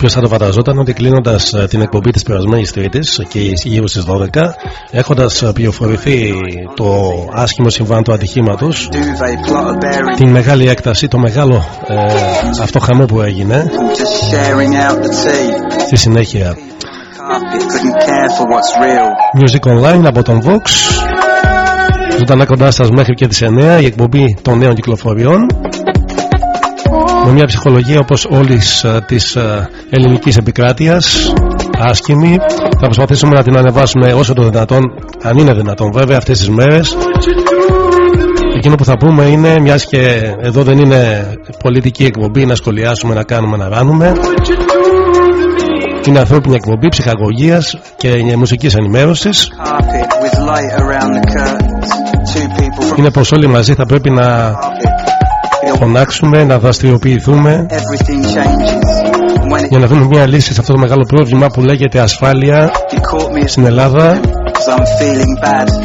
Ποιο θα το φανταζόταν ότι κλείνοντας την εκπομπή της περασμένης Τρίτης και γύρω στις 12, έχοντας πληροφορηθεί το άσχημο συμβάν του ατυχήματος, την μεγάλη έκταση, το μεγάλο ε, αυτό χαμό που έγινε, στη συνέχεια. Music Online από τον Vox. Ζωντανά κοντά σας μέχρι και τις 9 η εκπομπή των νέων κυκλοφοριών με μια ψυχολογία όπως όλης της ελληνικής επικράτειας άσχημη θα προσπαθήσουμε να την ανεβάσουμε όσο το δυνατόν αν είναι δυνατόν βέβαια αυτές τις μέρες. Εκείνο που θα πούμε είναι μιας και εδώ δεν είναι πολιτική εκπομπή να σχολιάσουμε, να κάνουμε, να ράνουμε είναι ανθρώπινη εκπομπή ψυχαγωγίας και μουσικής ενημέρωσης. Είναι πως όλοι μαζί θα πρέπει να φωνάξουμε, να δραστηριοποιηθούμε για να δούμε μια λύση σε αυτό το μεγάλο πρόβλημα που λέγεται ασφάλεια στην Ελλάδα.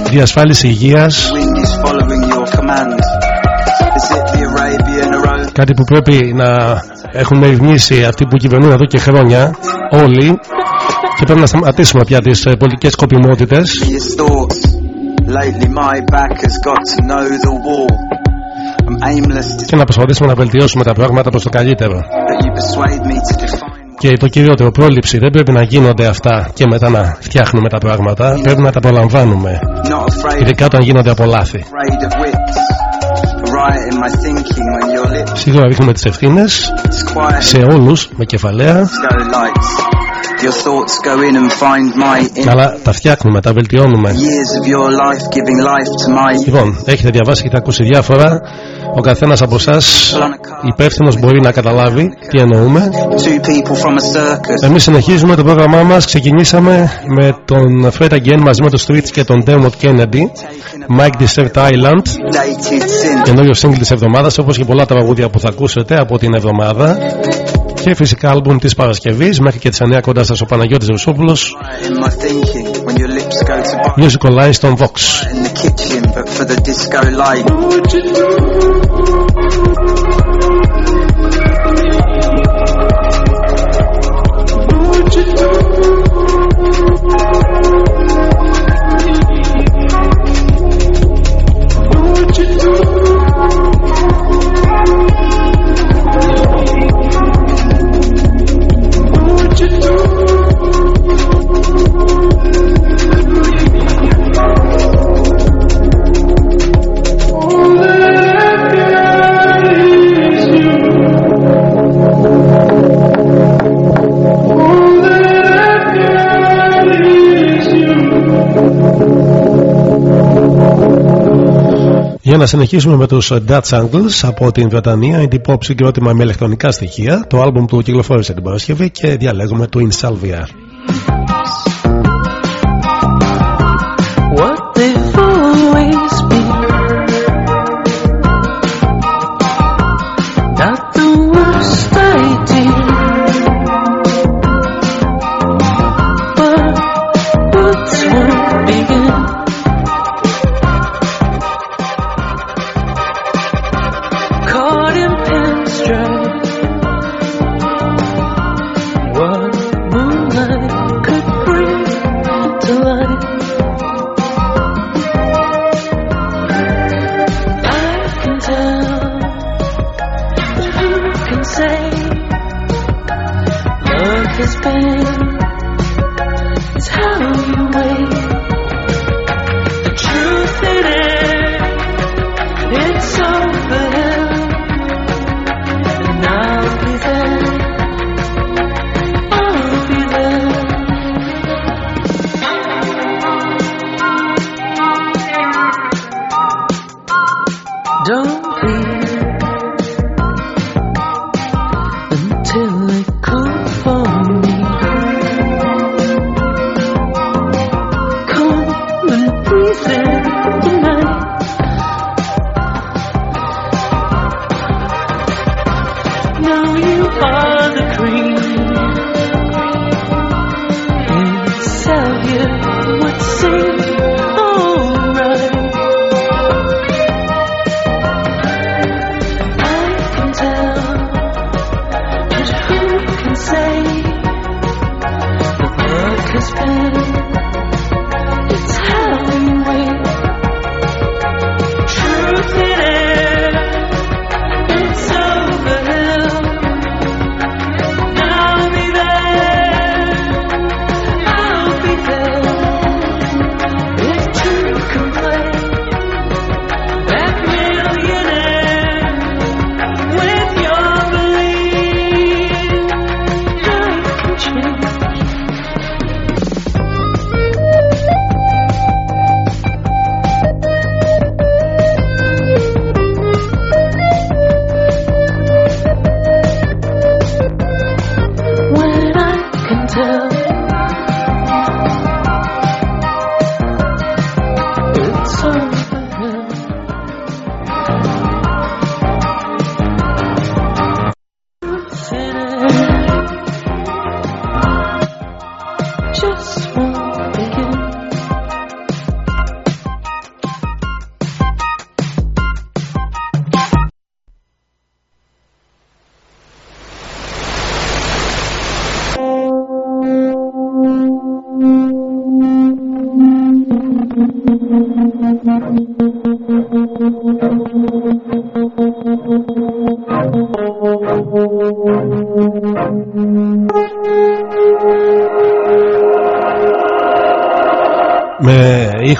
διασφάλιση υγείας. Κάτι που πρέπει να έχουν ρυθμίσει αυτοί που κυβερνούν εδώ και χρόνια όλοι. Και πρέπει να σταματήσουμε πια τις πολιτικές σκοπιμότητες και να προσπαθήσουμε να βελτιώσουμε τα πράγματα προς το καλύτερο. Και το κυριότερο, πρόληψη. Δεν πρέπει να γίνονται αυτά και μετά να φτιάχνουμε τα πράγματα. Πρέπει να τα προλαμβάνουμε. Ειδικά όταν γίνονται από λάθη. Σίγουρα ρίχνουμε τις ευθύνες σε όλους με κεφαλαία αλλά τα φτιάχνουμε, τα βελτιώνουμε. Λοιπόν, έχετε διαβάσει και θα ακούσει διάφορα. Ο καθένας από εσάς υπεύθυνος μπορεί να καταλάβει τι εννοούμε. Εμείς συνεχίζουμε το πρόγραμμά μας. Ξεκινήσαμε με τον Fred Again μαζί με τον Streets και τον Dermot Kennedy. Mike Desert Island. Καινούριο σύγκλι της εβδομάδας όπως και πολλά τραγούδια που θα ακούσετε από την εβδομάδα και φυσικά άλμπουμ της Παρασκευής μέχρι και τις 9 κοντά σας ο Παναγιώτης Ρουσόπουλος Music Online στον Vox να συνεχίσουμε με τους Dutch Angles από την Βρετανία, είναι pop συγκρότημα με ηλεκτρονικά στοιχεία, το άλμπουμ που κυκλοφόρησε την Παρασκευή και διαλέγουμε το Insalvia. What just want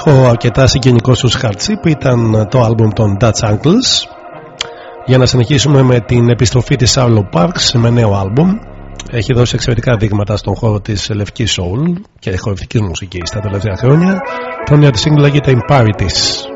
ήχο αρκετά συγγενικό στους Hardship ήταν το άλμπουμ των Dutch Uncles για να συνεχίσουμε με την επιστροφή της Arlo Parks με νέο άλμπουμ έχει δώσει εξαιρετικά δείγματα στον χώρο της λευκής soul και χορευτικής μουσικής τα τελευταία χρόνια. Το νέο της σύγκλου λέγεται Imparities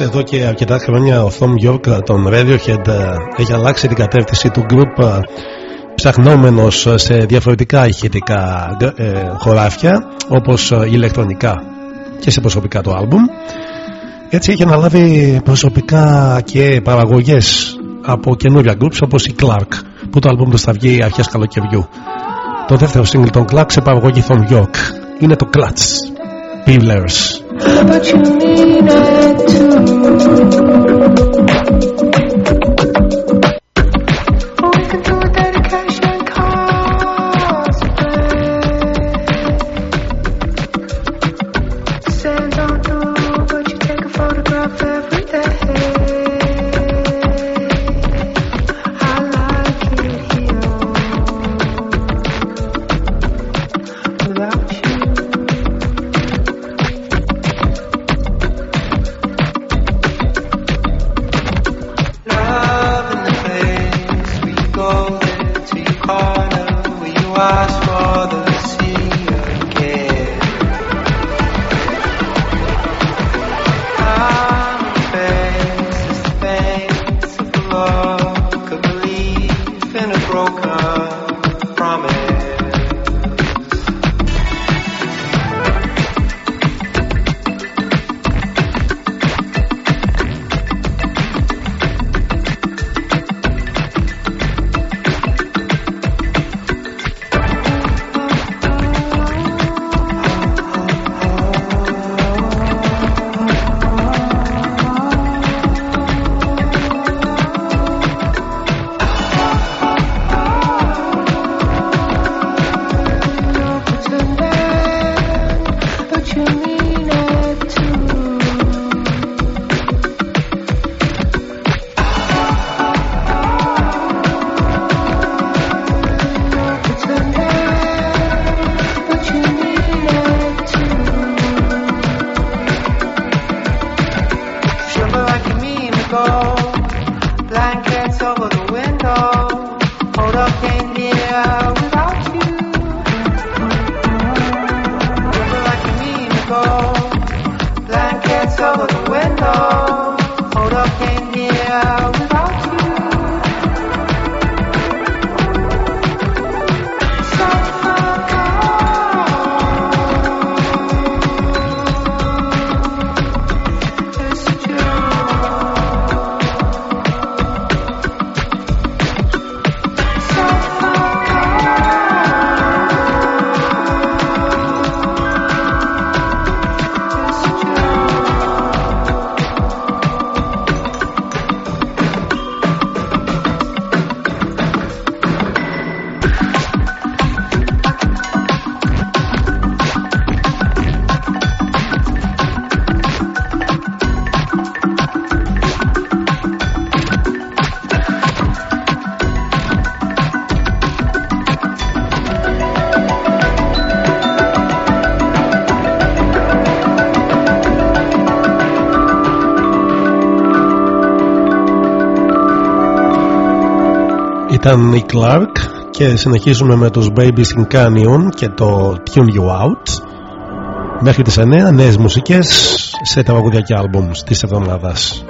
Εδώ και αρκετά χρόνια ο Thom York των Radiohead ε, έχει αλλάξει την κατεύθυνση του group ε, ψαχνόμενος σε διαφορετικά ηχητικά ε, χωράφια όπως ηλεκτρονικά και σε προσωπικά το άλμπουμ. Έτσι έχει αναλάβει προσωπικά και παραγωγές από καινούρια groups όπως η Clark που το άλμπουμ του θα βγει αρχές καλοκαιριού. Το δεύτερο single των Clark σε παραγωγή Thom York είναι το Clutch Pillars. But you mean it too. Ήταν η Clark και συνεχίζουμε με τους Babies in Canyon και το Tune You Out μέχρι τις 9 νέες μουσικές σε τραγουδιά και άλμπουμς της εβδομάδας.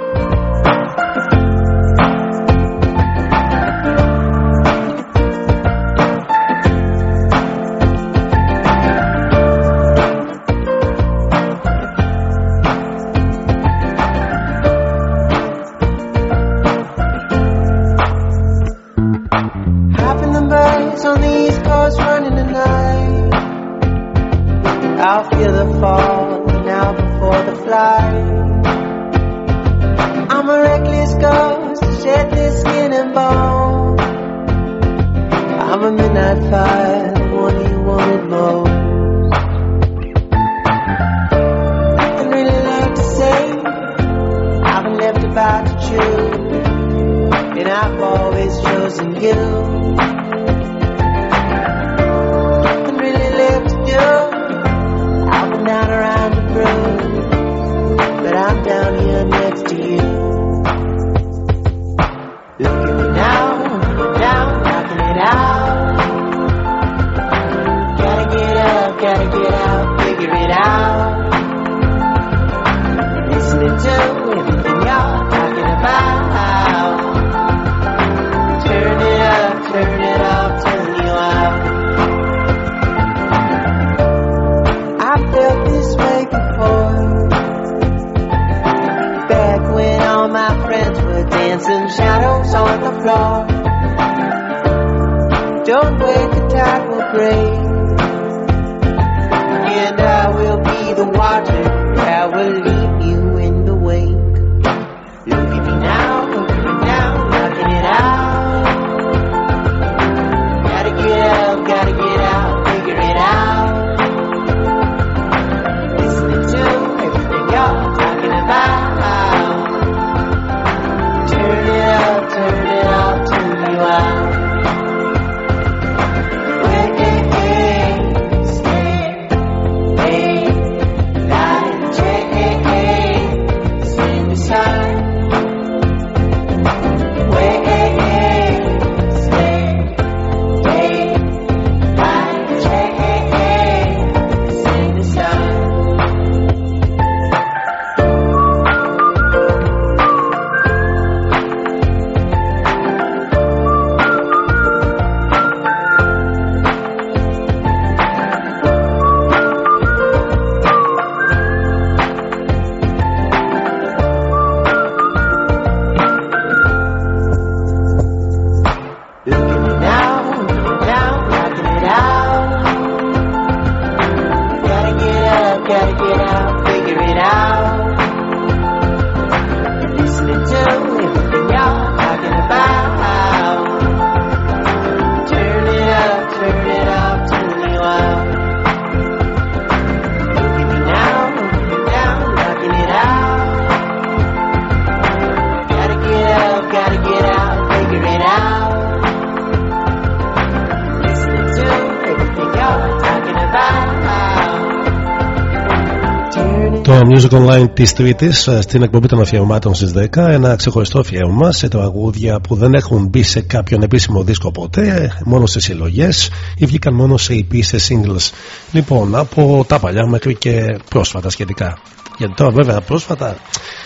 Τη Τρίτη ε, στην εκπομπή των αφιερωμάτων στις 10. Ένα ξεχωριστό αφιέρωμα σε τραγούδια που δεν έχουν μπει σε κάποιον επίσημο δίσκο ποτέ, μόνο σε συλλογές ή βγήκαν μόνο σε EP, σε singles. Λοιπόν, από τα παλιά μέχρι και πρόσφατα σχετικά. Γιατί τώρα βέβαια πρόσφατα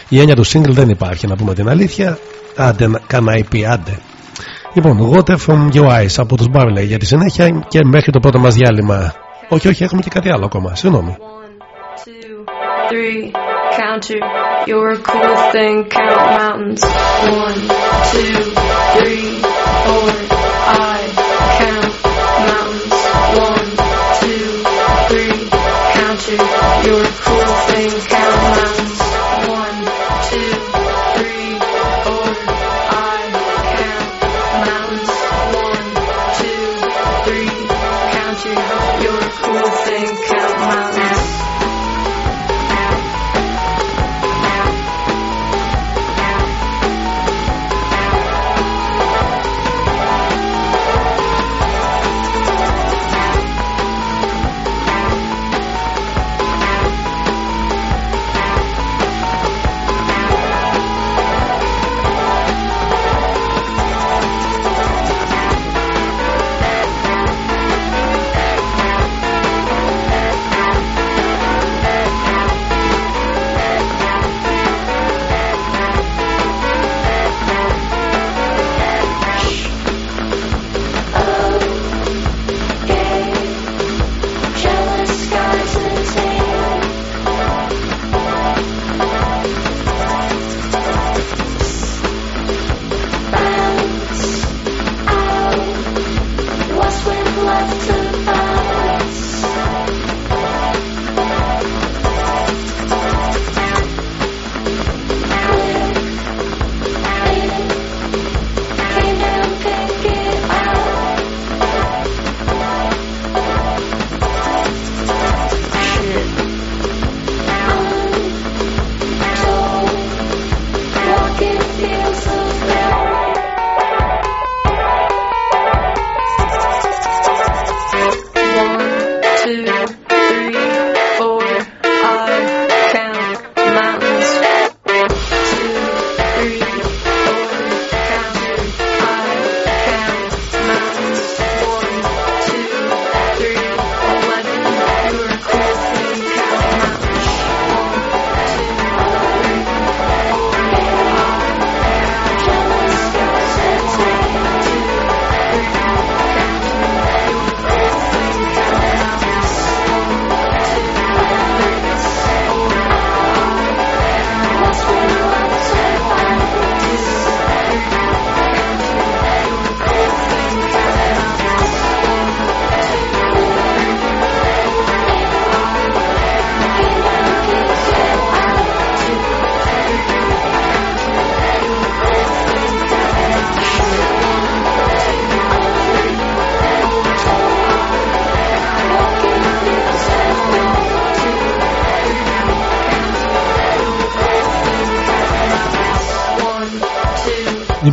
η έννοια του single δεν υπάρχει, να πούμε την αλήθεια. Άντε, κάνα EP, άντε. Λοιπόν, Water from Your Eyes από τους Barley για τη συνέχεια και μέχρι το πρώτο μας διάλειμμα. Όχι, όχι, έχουμε και κάτι άλλο ακόμα. Συγγνώμη. three, counter. You're a cool thing, count mountains. One, two, three, four. I count mountains. One, two, three, counter. You're a cool thing, count mountains.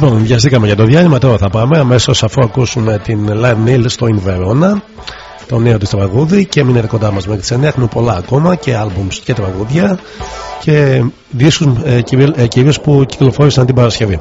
Λοιπόν, βιαστήκαμε για το διάλειμμα. Τώρα θα πάμε αμέσως αφού ακούσουμε την Live Neil στο Inverona, το νέο της τραγούδι. Και μείνετε κοντά μας μέχρι τις 9. Έχουμε πολλά ακόμα και albums και τραγούδια και δίσκους ε, ε κυρίως που κυκλοφόρησαν την Παρασκευή.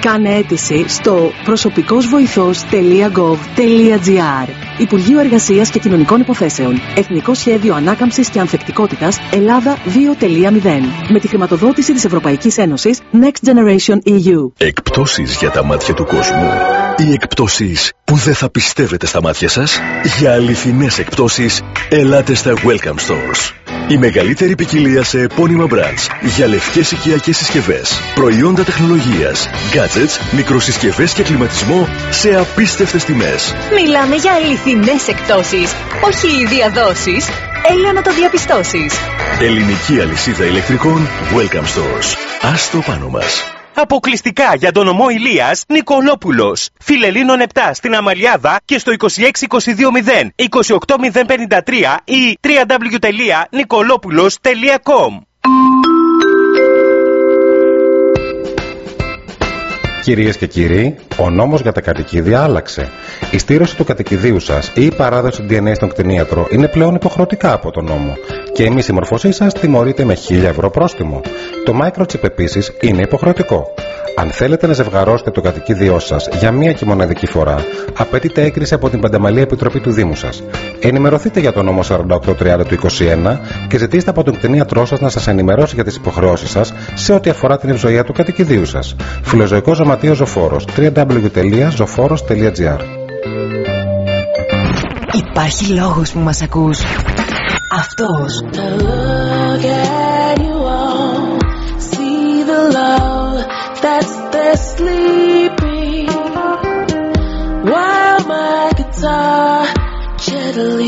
Κάνε αίτηση στο προσωπικόςβοηθός.gov.gr Υπουργείο Εργασίας και Κοινωνικών Υποθέσεων. Εθνικό Σχέδιο Ανάκαμψης και Ανθεκτικότητας Ελλάδα 2.0. Με τη χρηματοδότηση της Ευρωπαϊκής Ένωσης Next Generation EU. Εκπτώσεις για τα μάτια του κόσμου. Οι εκπτώσεις που δεν θα πιστεύετε στα μάτια σας. Για αληθινές εκπτώσεις, ελάτε στα Welcome Stores. Η μεγαλύτερη ποικιλία σε επώνυμα brands για λευκές οικιακές συσκευές, προϊόντα τεχνολογίας, gadgets, μικροσυσκευές και κλιματισμό σε απίστευτες τιμές. Μιλάμε για αληθινές εκπτώσεις, όχι διαδόσεις. Έλα να το διαπιστώσεις. Ελληνική αλυσίδα ηλεκτρικών Welcome Stores. Ας το πάνω μας. Αποκλειστικά για τον ομό Ηλίας Νικολόπουλος. Φιλελίνων 7 στην Αμαλιάδα και στο 26220 28053 ή www.nicolopoulos.com Κυρίες και κύριοι, ο νόμος για τα κατοικίδια άλλαξε. Η στήρωση του κατοικιδίου σας ή η παράδοση του DNA στον κτηνίατρο είναι πλέον υποχρεωτικά από τον νόμο. Και η μη συμμορφωσή σας τιμωρείται με 1000 ευρώ πρόστιμο. Το microchip επίσης είναι υποχρεωτικό. Αν θέλετε να ζευγαρώσετε το κατοικίδιό σας για μία και μοναδική φορά, απαιτείται έγκριση από την Παντεμαλή Επιτροπή του Δήμου σας. Ενημερωθείτε για το νόμο 4830 του 21 και ζητήστε από τον κτηνίατρό σας να σας ενημερώσει για τις υποχρεώσεις σας σε ό,τι αφορά την ευζοία του κατοικιδίου σας. Φιλοζωικός Ζωματείο Ζωφόρος www.zoforos.gr Υπάρχει λόγος που μας ακούς. Αυτός. Sacrifice.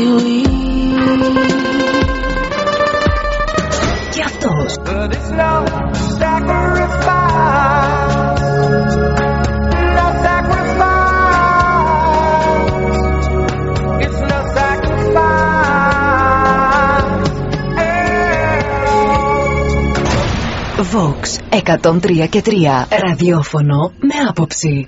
It's no sacrifice. Vox 103 και 3 ραδιόφωνο με άποψη.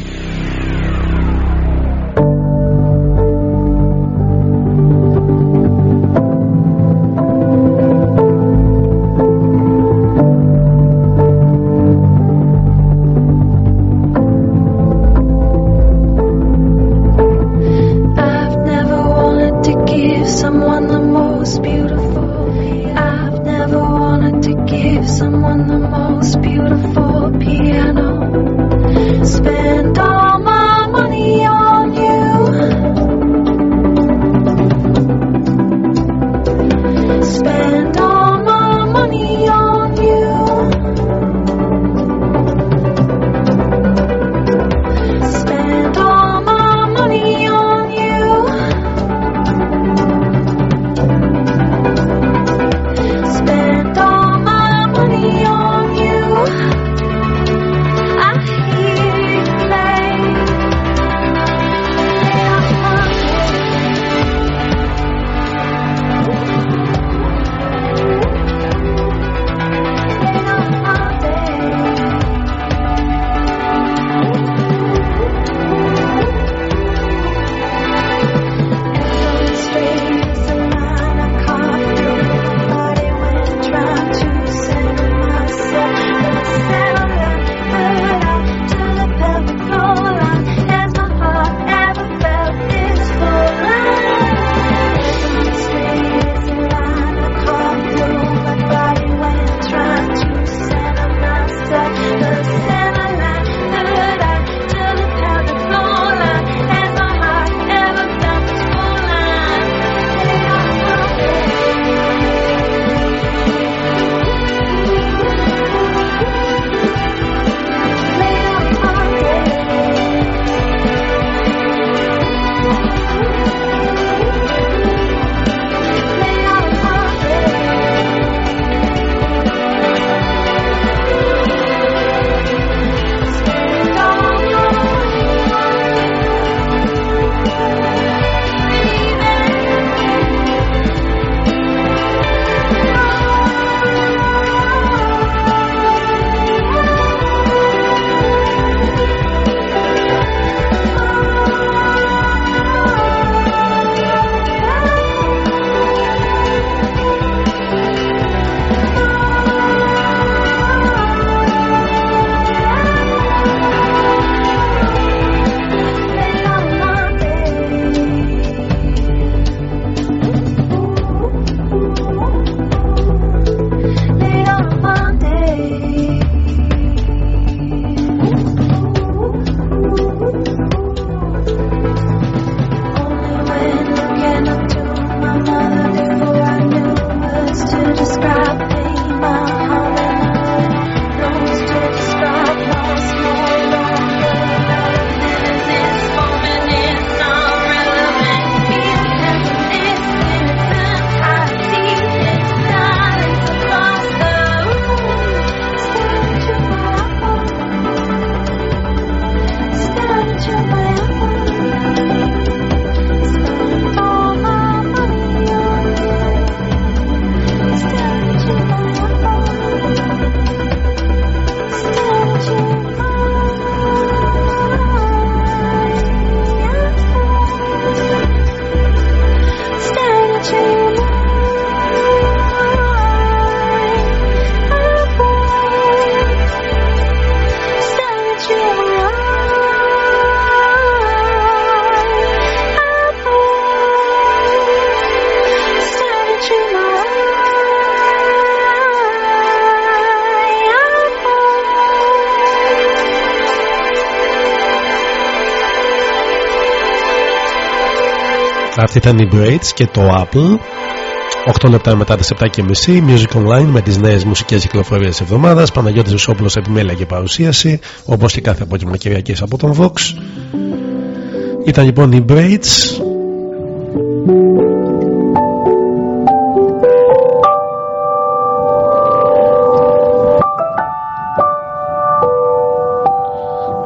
Αυτή ήταν η Braids και το Apple. 8 λεπτά μετά τις 7.30 Music Online με τις νέες μουσικές κυκλοφορίες της εβδομάδας. Παναγιώτης Ζωσόπουλος επιμέλεια και παρουσίαση όπως και κάθε απόγευμα Κυριακής από τον Vox. Ήταν λοιπόν η Braids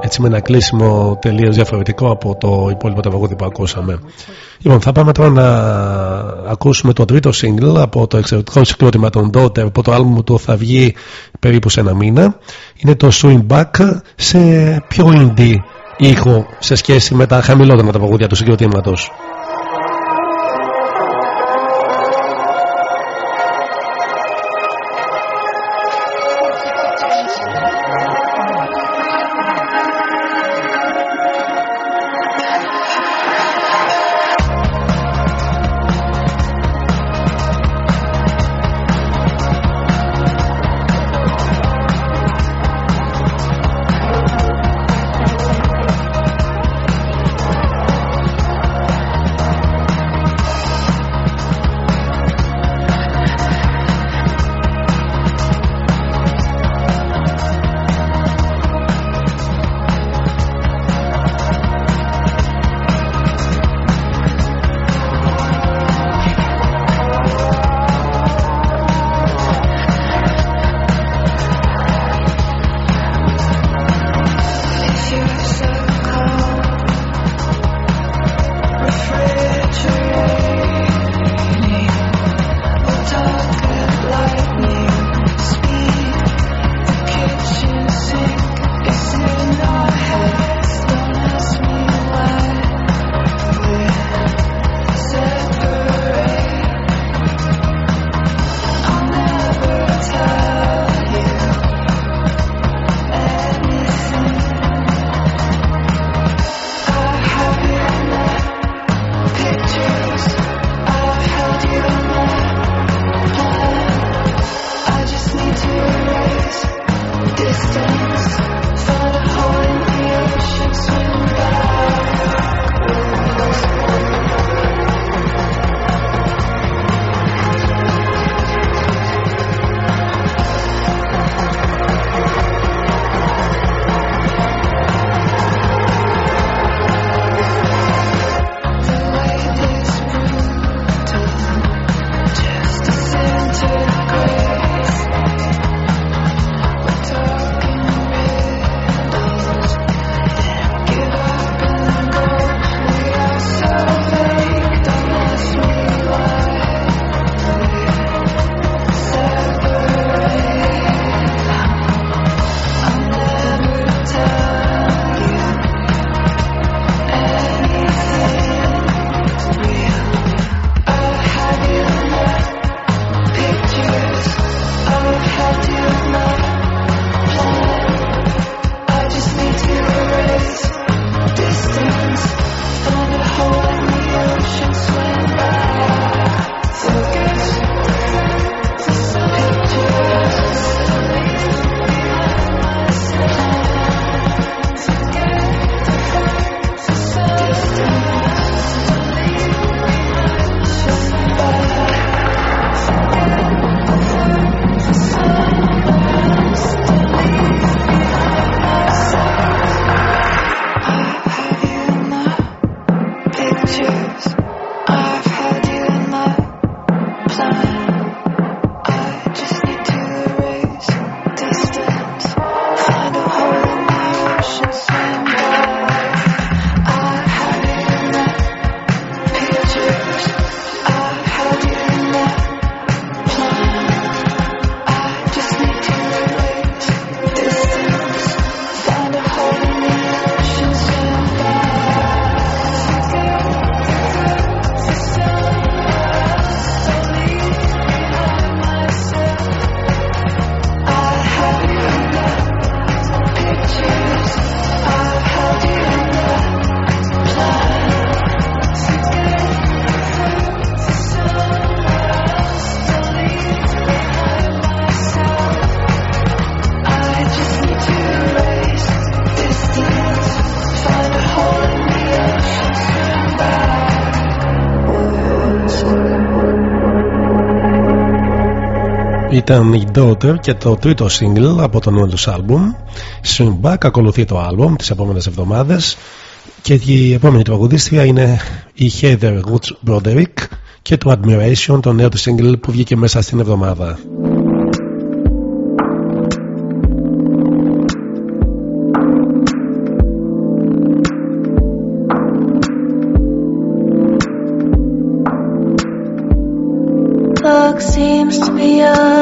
έτσι με ένα κλείσιμο τελείως διαφορετικό από το υπόλοιπο τραγούδι που ακούσαμε. Λοιπόν, θα πάμε τώρα να ακούσουμε το τρίτο single από το εξαιρετικό συγκρότημα των Daughter από το άλμπουμ του θα βγει περίπου σε ένα μήνα. Είναι το Swing Back σε πιο indie ήχο σε σχέση με τα χαμηλότερα τραγούδια του συγκροτήματος. Ήταν η Daughter και το τρίτο single από το νέο τους άλμπουμ Swing Back ακολουθεί το άλμπουμ τις επόμενες εβδομάδες. Και η επόμενη τραγουδίστρια είναι η Heather Woods Broderick και το Admiration το νέο του single που βγήκε μέσα στην εβδομάδα. Luck seems to be unraveling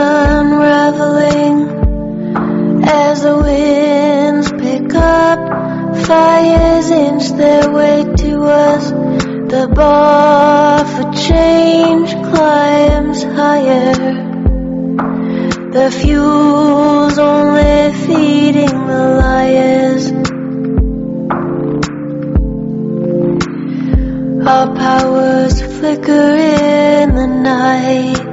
Our powers flicker in the night.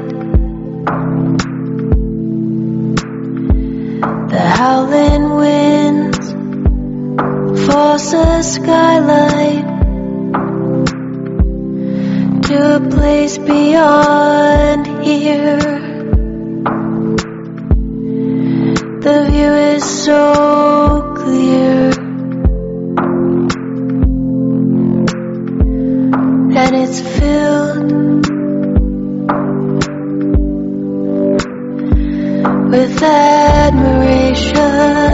The howling winds force a skylight to a place beyond here. The view is so admiration.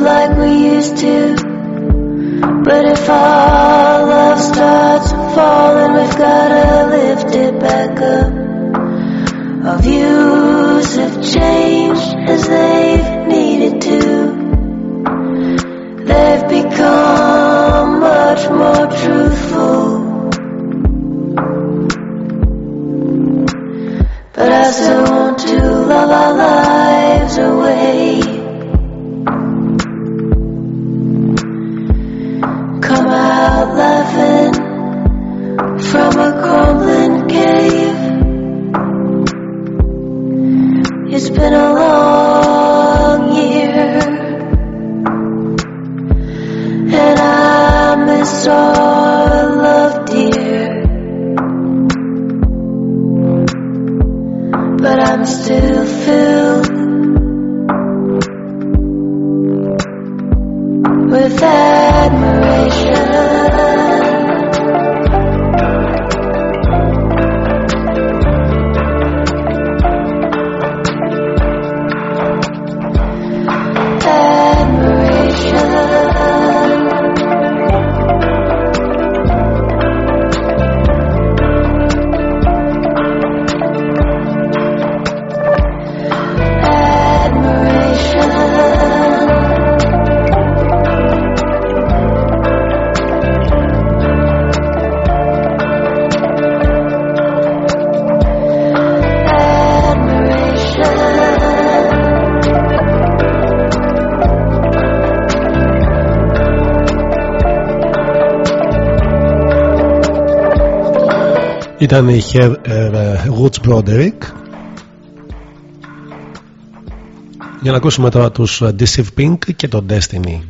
Like we used to. But if our love starts falling, we've gotta lift it back up. Our views have changed as they've needed to. They've become much more truthful. But I still want to love our lives away. Been a long year, and I miss our Ήταν η Heather ε, Woods Broderick Για να ακούσουμε τώρα τους ε, Deceive Pink και το Destiny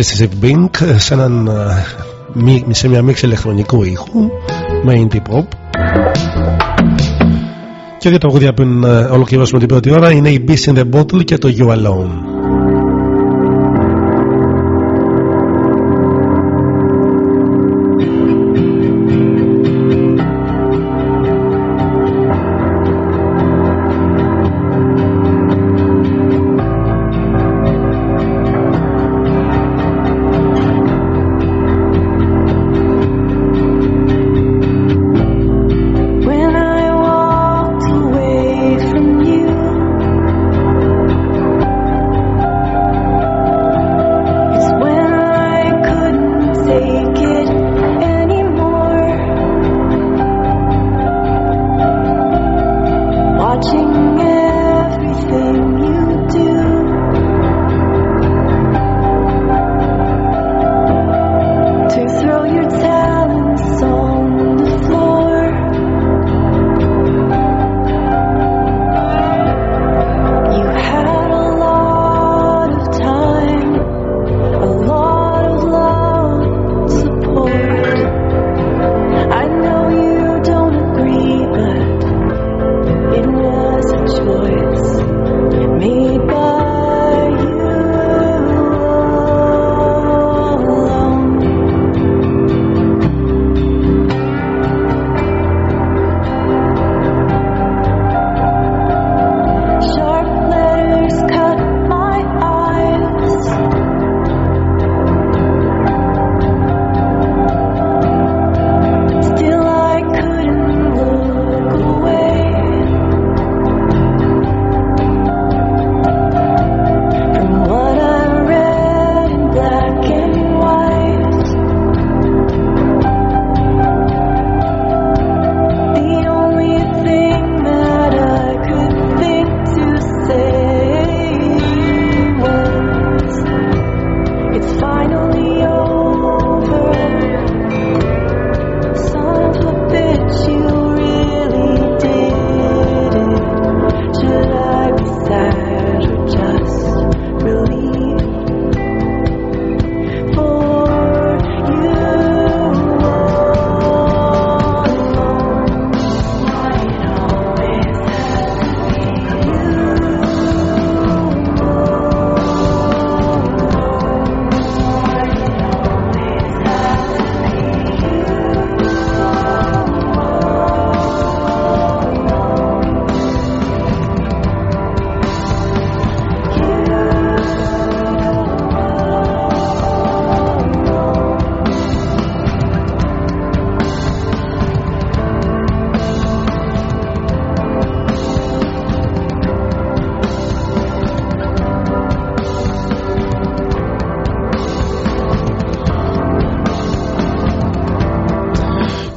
Decisive Bink σε, έναν, σε μια μίξη ηλεκτρονικού ήχου με indie pop και δύο τραγούδια που ολοκληρώσουμε την πρώτη ώρα είναι η Beast in the Bottle και το You Alone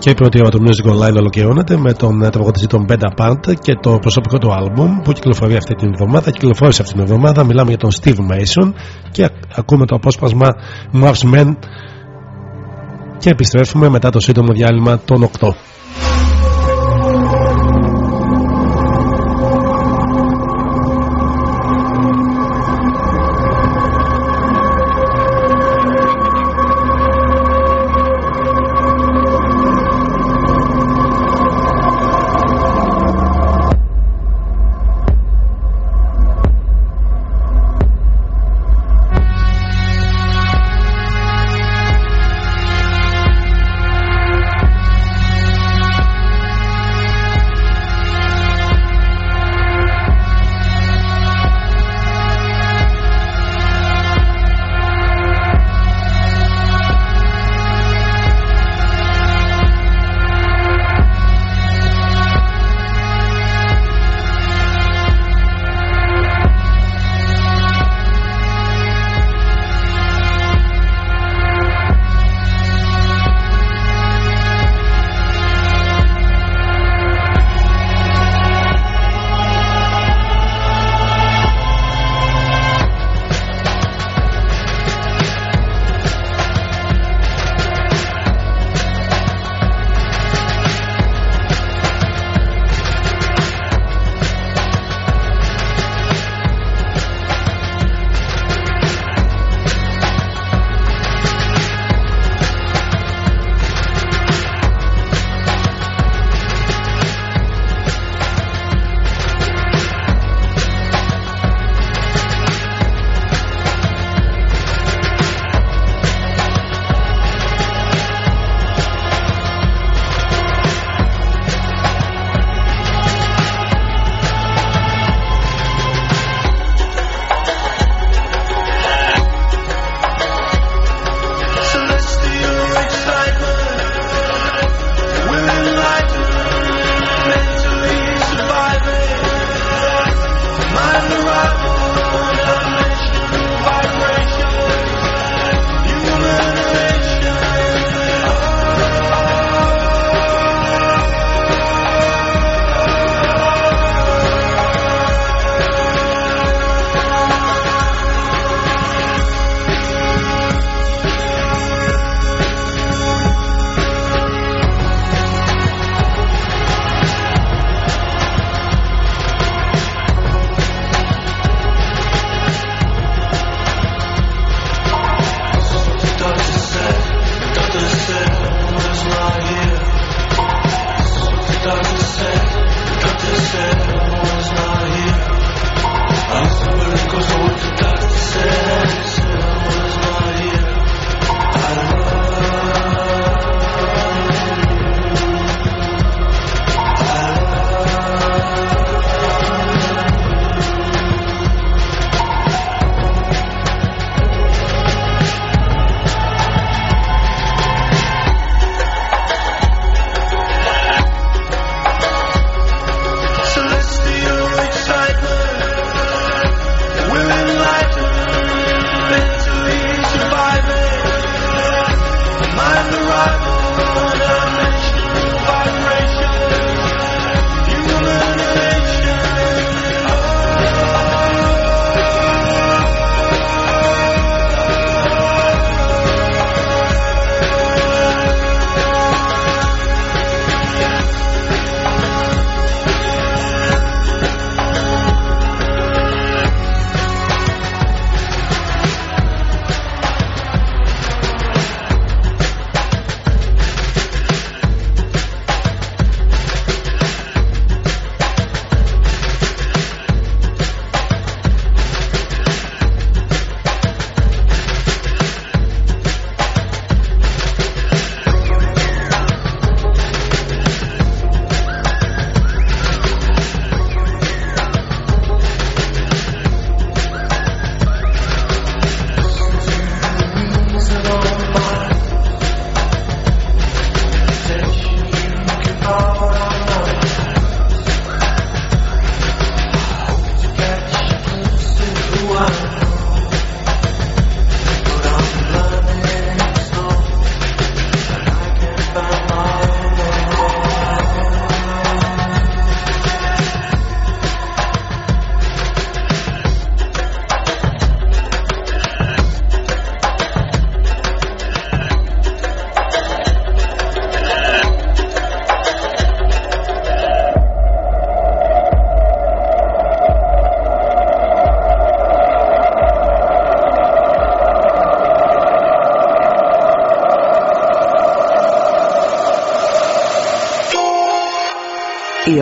Και η πρώτη ώρα του Music Online ολοκληρώνεται με τον τραγουδιστή των Bed Apart και το προσωπικό του άλμπουμ που κυκλοφορεί αυτή την εβδομάδα. Κυκλοφόρησε αυτή την εβδομάδα. Μιλάμε για τον Steve Mason και ακούμε το απόσπασμα Mars Men και επιστρέφουμε μετά το σύντομο διάλειμμα των 8.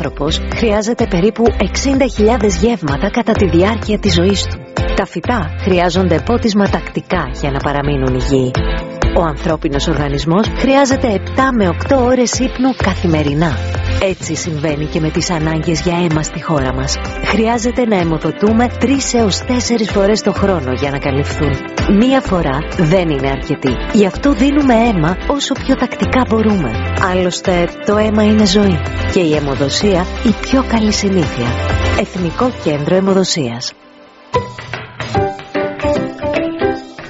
Ο άνθρωπος χρειάζεται περίπου 60.000 γεύματα κατά τη διάρκεια της ζωής του. Τα φυτά χρειάζονται πότισμα τακτικά για να παραμείνουν υγιεί. Ο ανθρώπινος οργανισμός χρειάζεται 7 με 8 ώρες ύπνου καθημερινά. Έτσι συμβαίνει και με τις ανάγκες για αίμα στη χώρα μας. Χρειάζεται να αιμοδοτούμε 3 έως 4 φορές το χρόνο για να καλυφθούν. Μία φορά δεν είναι αρκετή. Γι' αυτό δίνουμε αίμα όσο πιο τακτικά μπορούμε. Άλλωστε το αίμα είναι ζωή και η αιμοδοσία η πιο καλή συνήθεια. Εθνικό Κέντρο Αιμοδοσίας.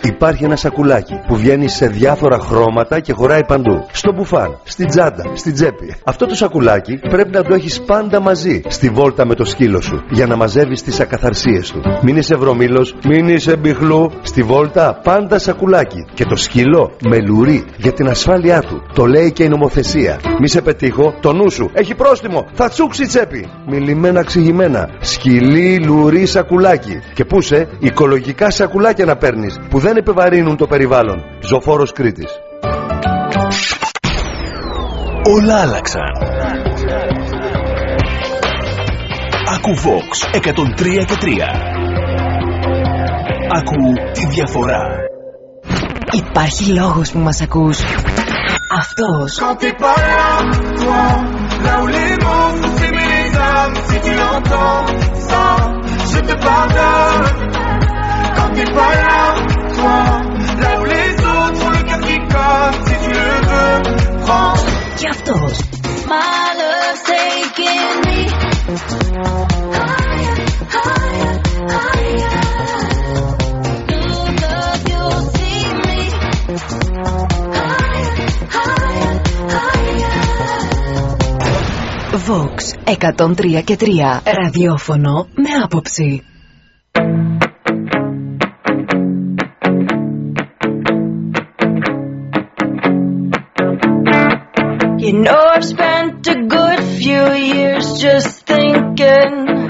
Υπάρχει ένα σακουλάκι που βγαίνει σε διάφορα χρώματα και χωράει παντού. Στο μπουφάν, στην τσάντα, στην τσέπη. Αυτό το σακουλάκι πρέπει να το έχεις πάντα μαζί στη βόλτα με το σκύλο σου για να μαζεύεις τις ακαθαρσίες του. Μην είσαι βρωμήλος, μην είσαι μπιχλού. Στη βόλτα πάντα σακουλάκι. Και το σκύλο με λουρί για την ασφάλειά του. Το λέει και η νομοθεσία. Μη σε πετύχω, το νου σου έχει πρόστιμο. Θα τσούξει η τσέπη. Μιλημένα ξηγημένα. Σκυλί, λουρί, σακουλάκι. Και πού σε, οικολογικά σακουλάκια να παίρνεις που δεν επιβαρύνουν το περιβάλλον. Ζωφόρος Κρήτης. Όλα άλλαξαν. Ακού Vox 103 και 3. Ακού τη διαφορά. Υπάρχει λόγος που μας ακούς. Αυτός. Quand t'es pas là, toi, là où les mots font s'aimer les âmes, si tu l'entends, ça, je te pardonne. Quand t'es pas là, toi, là où les autres ont le cœur qui colle, si tu le veux, prends. Και αυτός. My love's taking me higher, higher, higher. New love, you'll see me higher, higher, higher. Vox 103 και 3 ραδιόφωνο με άποψη. You know I've spent a good few years just thinking,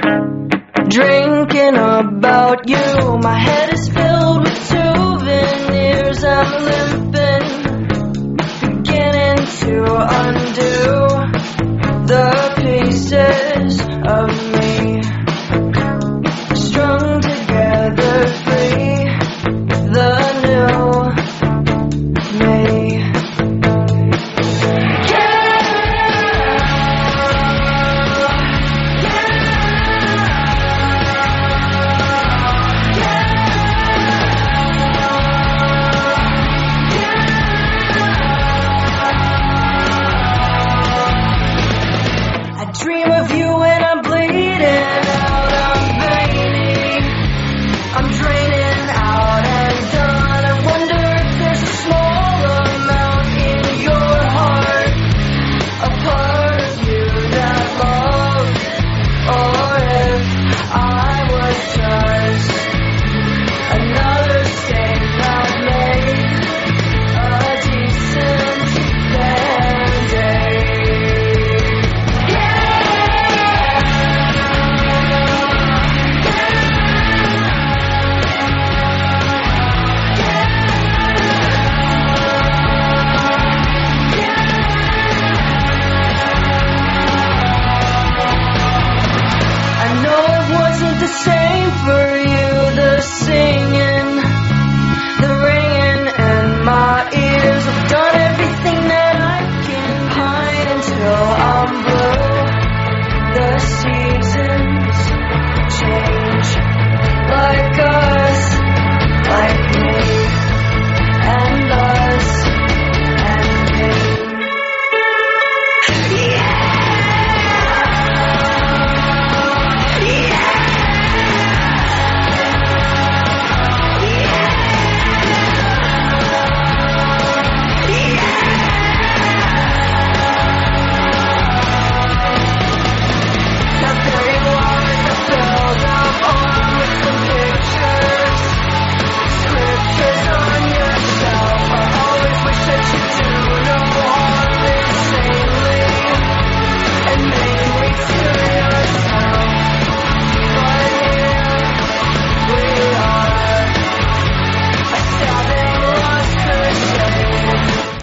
drinking about you. My head is filled with souvenirs. I'm limping, beginning to undo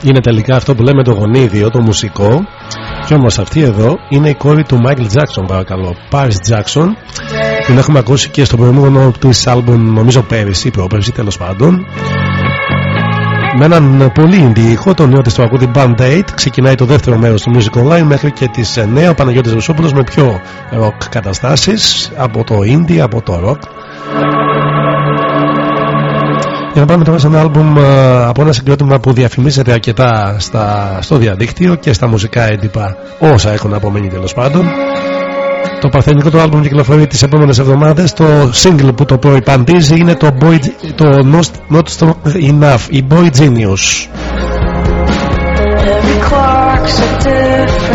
Είναι τελικά αυτό που λέμε το γονίδιο, το μουσικό. Και όμως αυτή εδώ είναι η κόρη του Michael Jackson, παρακαλώ. Paris Jackson. Την έχουμε ακούσει και στο προηγούμενο του άλμπουμ, νομίζω πέρυσι, πρόπερσι τέλος πάντων. Με έναν πολύ indie ήχο, το νέο της το ακούει Band Aid. Ξεκινάει το δεύτερο μέρος του Music Online μέχρι και τις 9. Ο Παναγιώτης Ρουσόπουλος με πιο rock καταστάσεις από το indie, από το rock. Για να πάμε τώρα σε ένα άλμπουμ ε, από ένα συγκρότημα που διαφημίζεται αρκετά στα, στο διαδίκτυο και στα μουσικά έντυπα όσα έχουν απομείνει τέλος πάντων. Το παρθενικό του άλμπουμ κυκλοφορεί τις επόμενες εβδομάδες. Το single που το προϋπαντίζει είναι το, Boy, το Not, Not Strong Enough, η Boy Genius. Every clock's a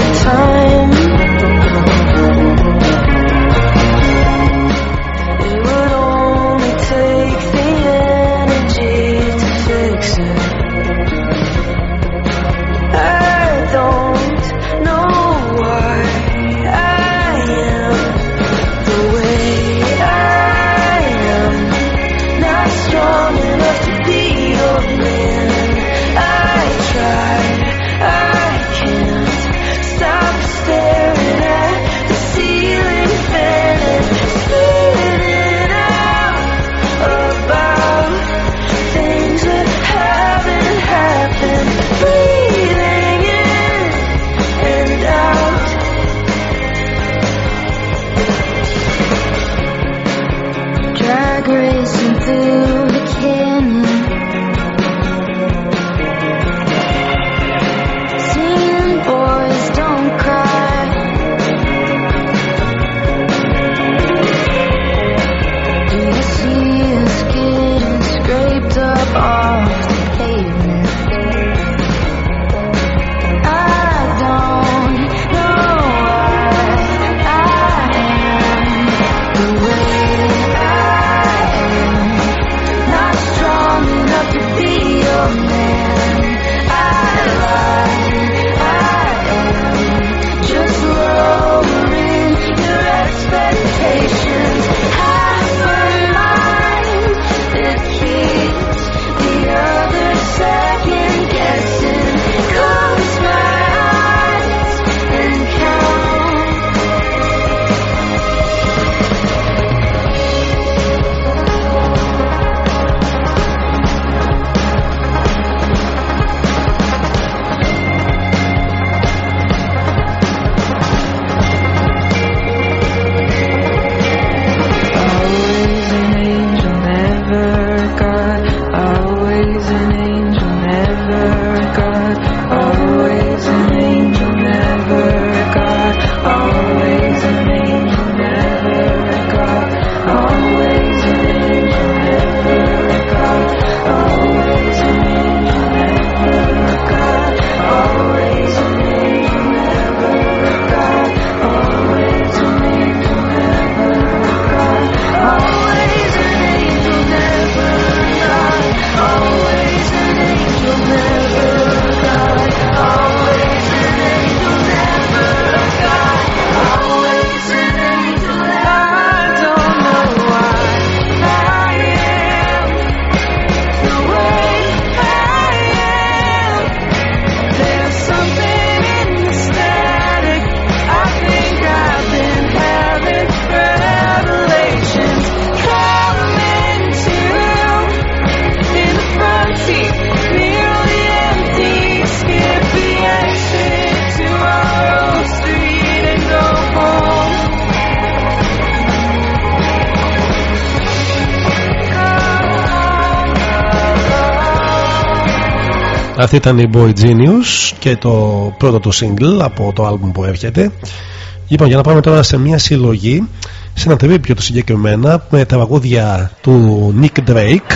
ήταν η Boy Genius και το πρώτο του single από το album που έρχεται. Λοιπόν, για να πάμε τώρα σε μια συλλογή, σε ένα τρίπιο του συγκεκριμένα, με τραγούδια του Nick Drake,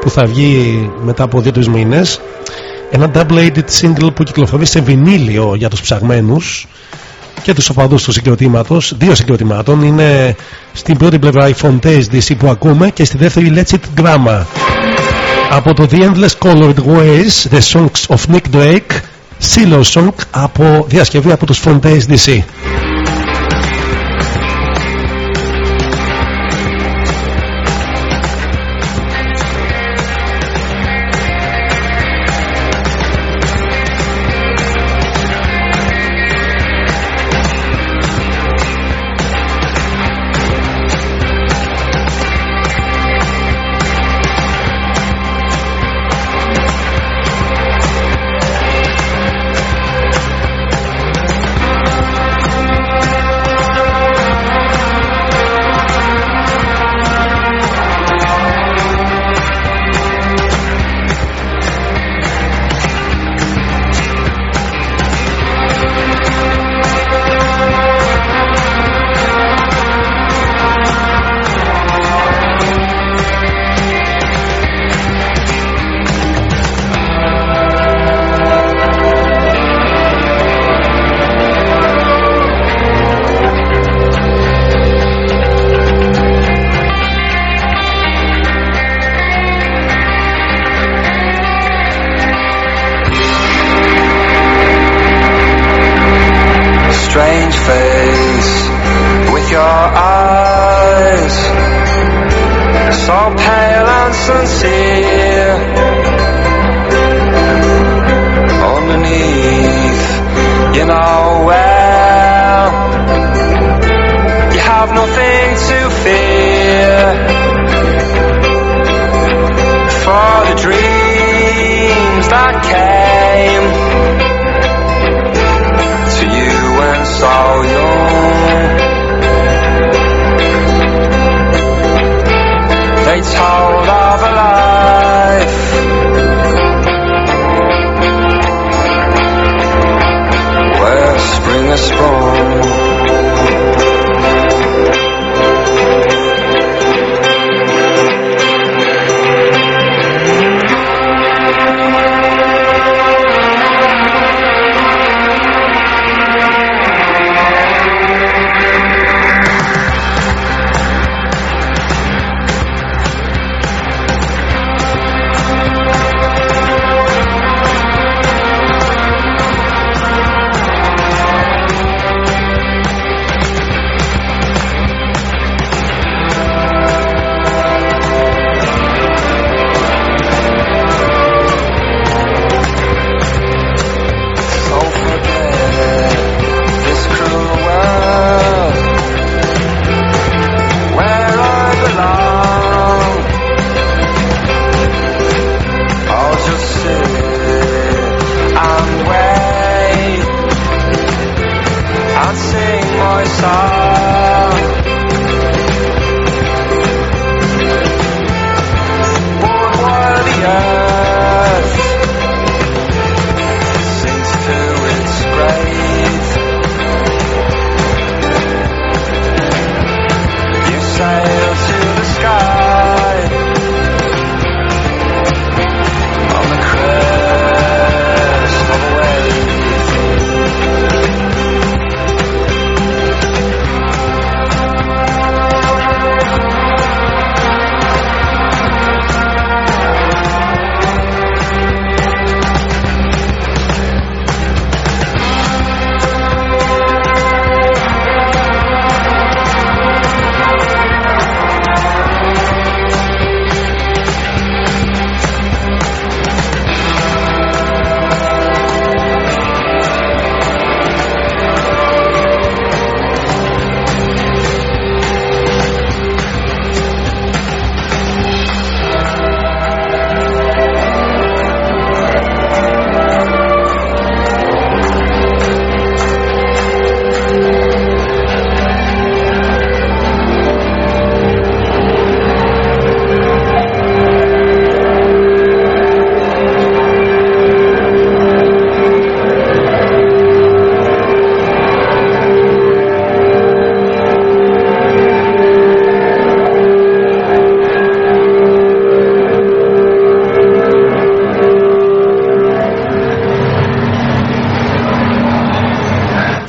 που θα βγει μετά από 2-3 μήνες. Ένα double-edit single που κυκλοφορεί σε βινίλιο για τους ψαγμένους και τους οπαδούς του συγκροτήματος, δύο συγκροτημάτων. Είναι στην πρώτη πλευρά η Fontaine DC που ακούμε και στη δεύτερη Let's It Drama. Από το The Endless Colored Ways, The Songs of Nick Drake, Silo Song από διασκευή από τους Fontaine DC.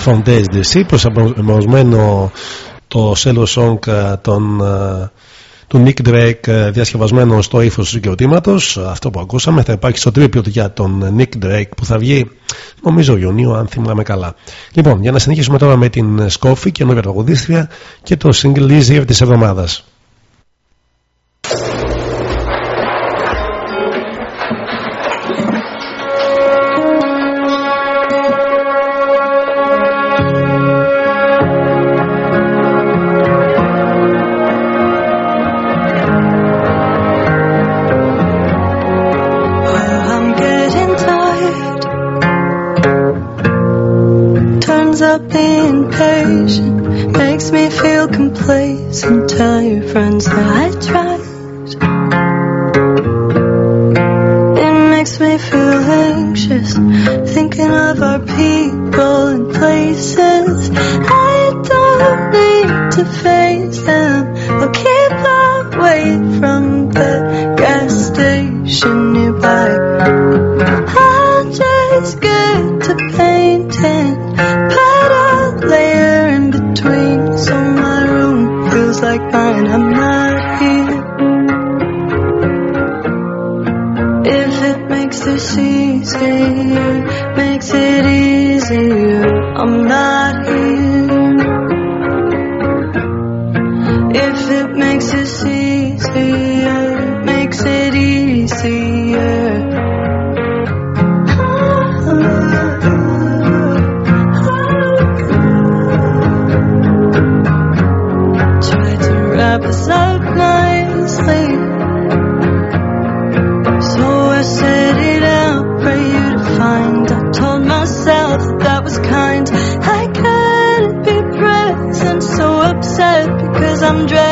From DC προσαρμοσμένο το Cello Song ε, των, ε, του Nick Drake ε, διασκευασμένο στο ύφος του συγκροτήματος. αυτό που ακούσαμε θα υπάρχει στο τρίπιο για τον Nick Drake που θα βγει νομίζω Ιουνίου αν θυμάμαι καλά λοιπόν για να συνεχίσουμε τώρα με την Σκόφη καινούργια τραγουδίστρια και το single easier της εβδομάδας. I'm driving.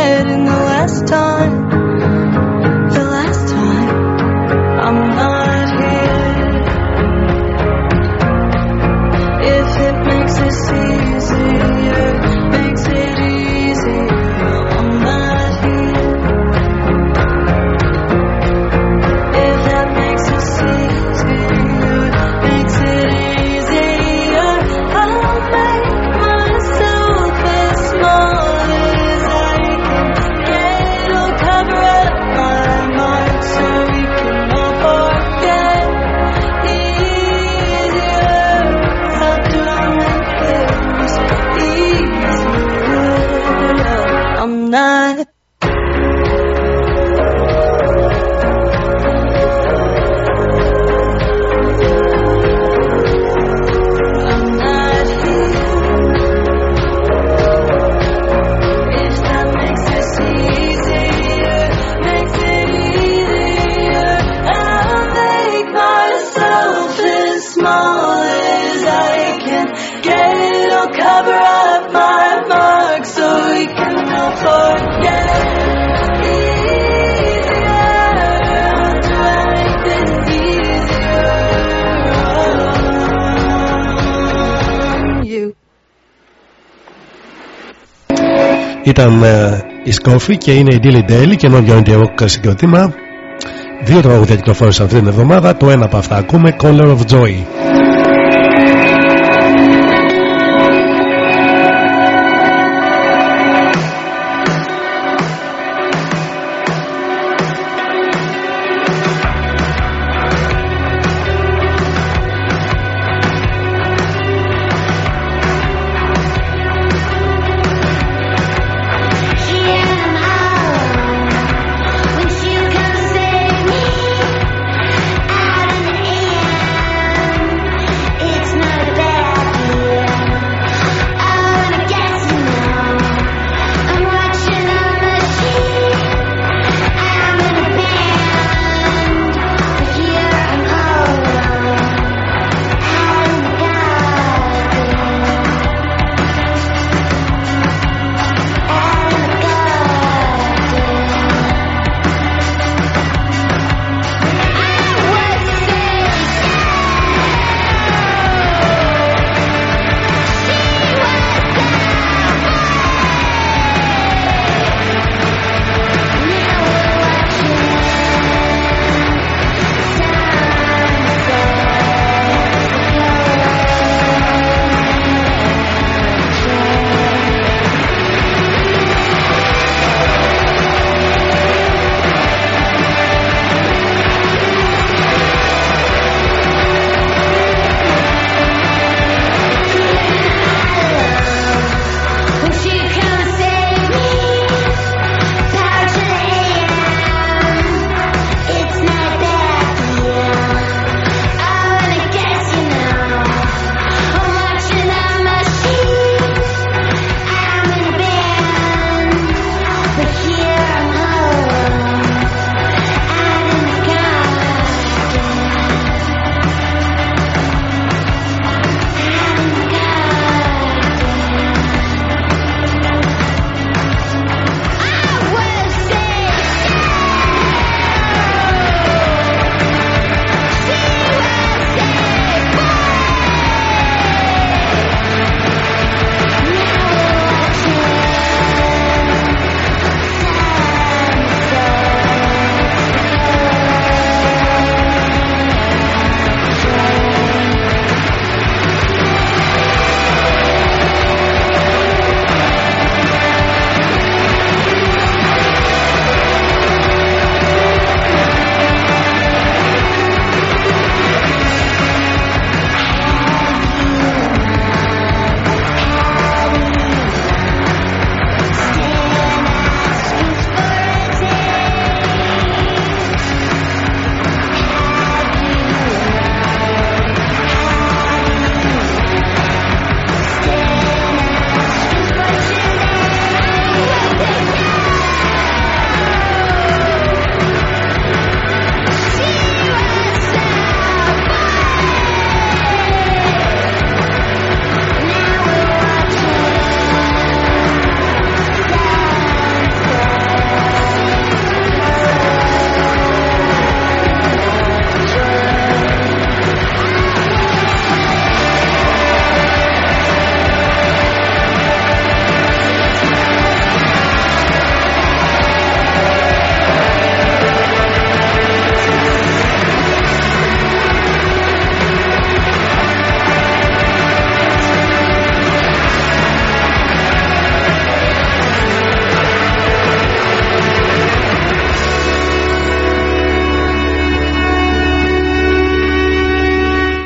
ήταν η Σκόφη και είναι η Dilly Daily καινούργιο indie rock συγκροτήμα. Δύο τραγούδια κυκλοφόρησαν αυτή την εβδομάδα. Το ένα από αυτά ακούμε Color of Joy.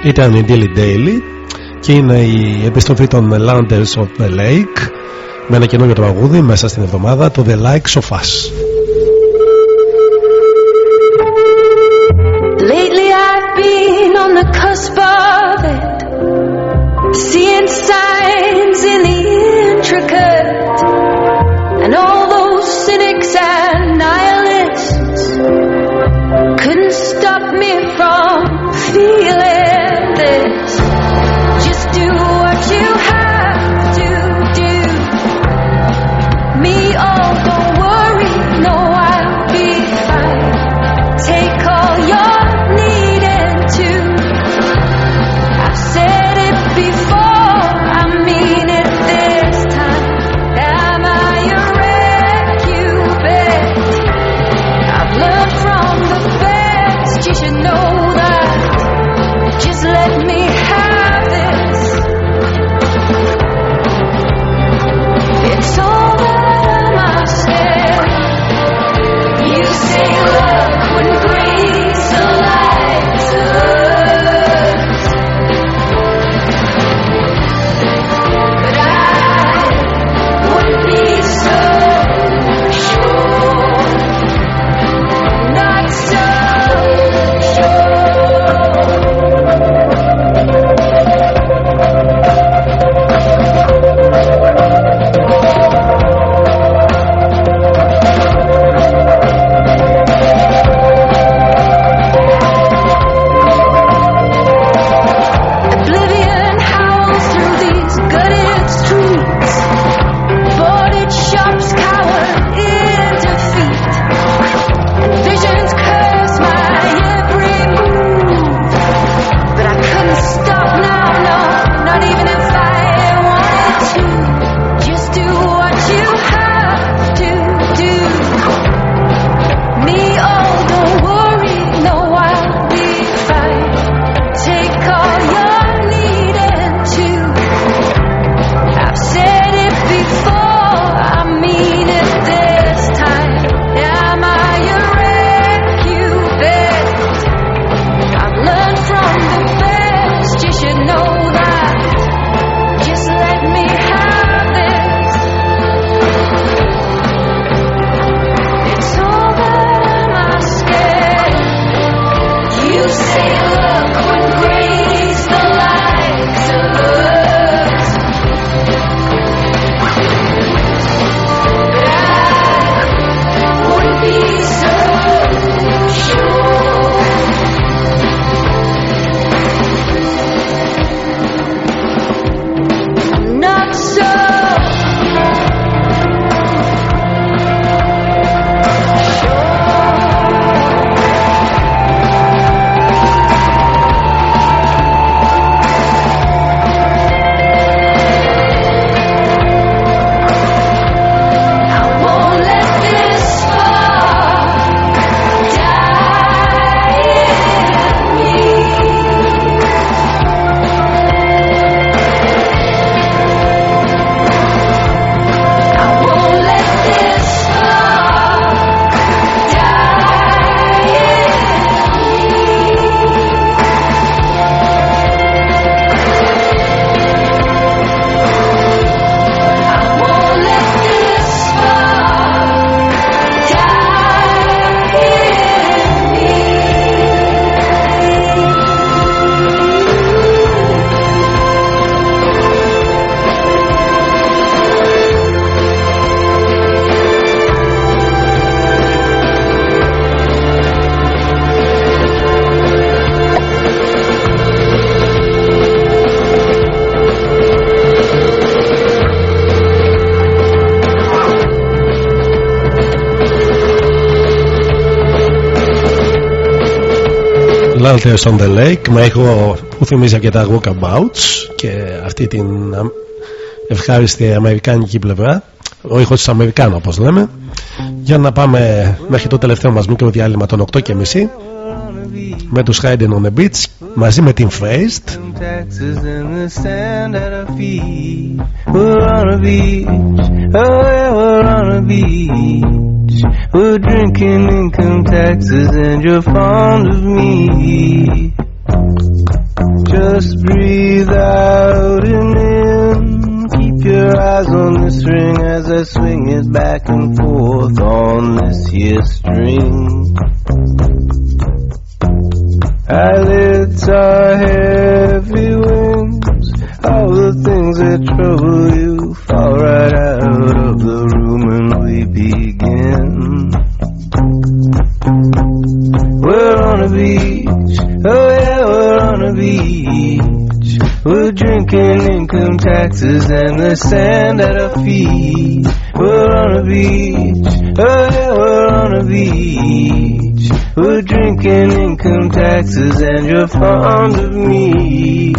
ήταν η Dilly Daily και είναι η επιστροφή των Landers of the Lake με ένα καινούργιο τραγούδι μέσα στην εβδομάδα το The Likes of Us. Tears on the Lake με ήχο που θυμίζει αρκετά walkabouts και αυτή την ευχάριστη αμερικάνικη πλευρά ο ήχος της Αμερικάνου όπως λέμε. Για να πάμε μέχρι το τελευταίο μας μικρό διάλειμμα των 8.30 με τους Hiding on the Beach μαζί με την Phrased rich. We're drinking income taxes and you're fond of me. Just breathe out and in. Keep your eyes on this ring as I swing it back and forth on this year's string. Eyelids are heavy wings, all the things that trouble you taxes and the sand at our feet. We're on a beach, oh yeah, we're on a beach. We're drinking income taxes and you're fond of me.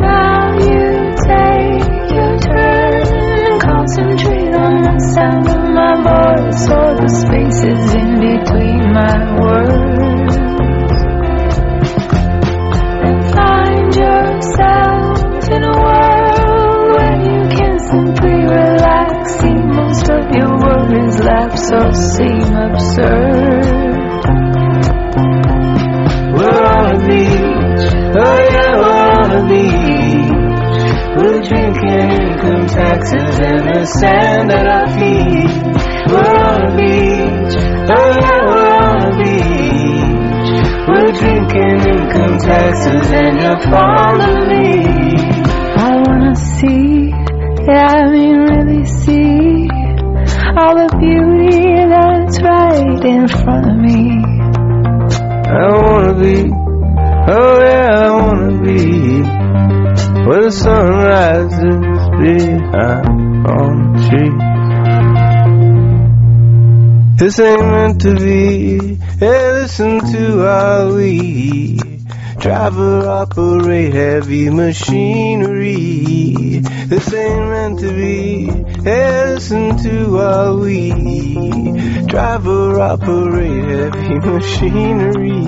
Now you take your turn and concentrate on the sound of my voice or the spaces in between my words. Simply relax. See most of your worries lapse or seem absurd. We're on a beach, oh yeah, we're on a beach. We're drinking income taxes and the sand at our feet. We're on a beach, oh yeah, we're on a beach. We're drinking income taxes and you're fond of me. I wanna see, yeah, I mean really see all the beauty that's right in front of me. I wanna be, oh yeah, I wanna be where the sun rises behind palm trees. This ain't meant to be. Hey, listen to our we driver operate heavy machinery. This ain't meant to be. Hey, listen to how we driver operate heavy machinery.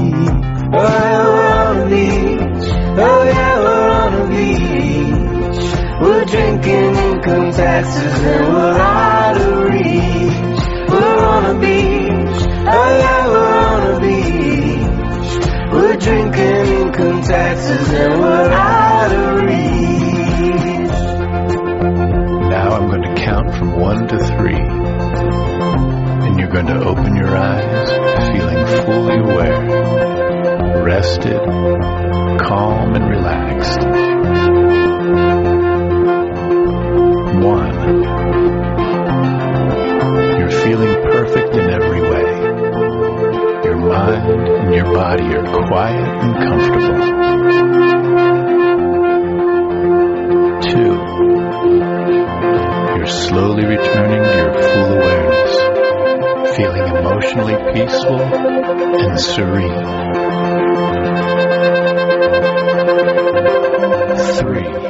Oh, yeah, we're on a beach. Oh, yeah, we're on a beach. We're drinking income taxes and we're out of reach. We're on a beach. Oh, yeah, we're drinking income taxes and we're out of reach. Now I'm going to count from one to three. And you're going to open your eyes, feeling fully aware, rested, calm, and relaxed. Body are quiet and comfortable. Two. You're slowly returning to your full awareness, feeling emotionally peaceful and serene. Three.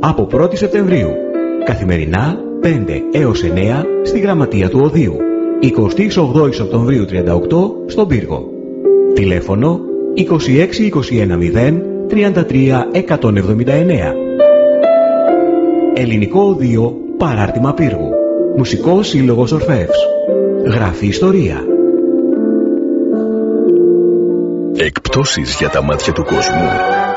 από 1η Σεπτεμβρίου. Καθημερινά 5 έως 9 στη Γραμματεία του Οδείου. 28 Οκτωβρίου 38 στον Πύργο. Τηλέφωνο 26 21 0 33 179. Ελληνικό Οδείο Παράρτημα Πύργου. Μουσικό Σύλλογος Ορφεύς. Γράφει ιστορία. Εκπτώσεις για τα μάτια του κόσμου.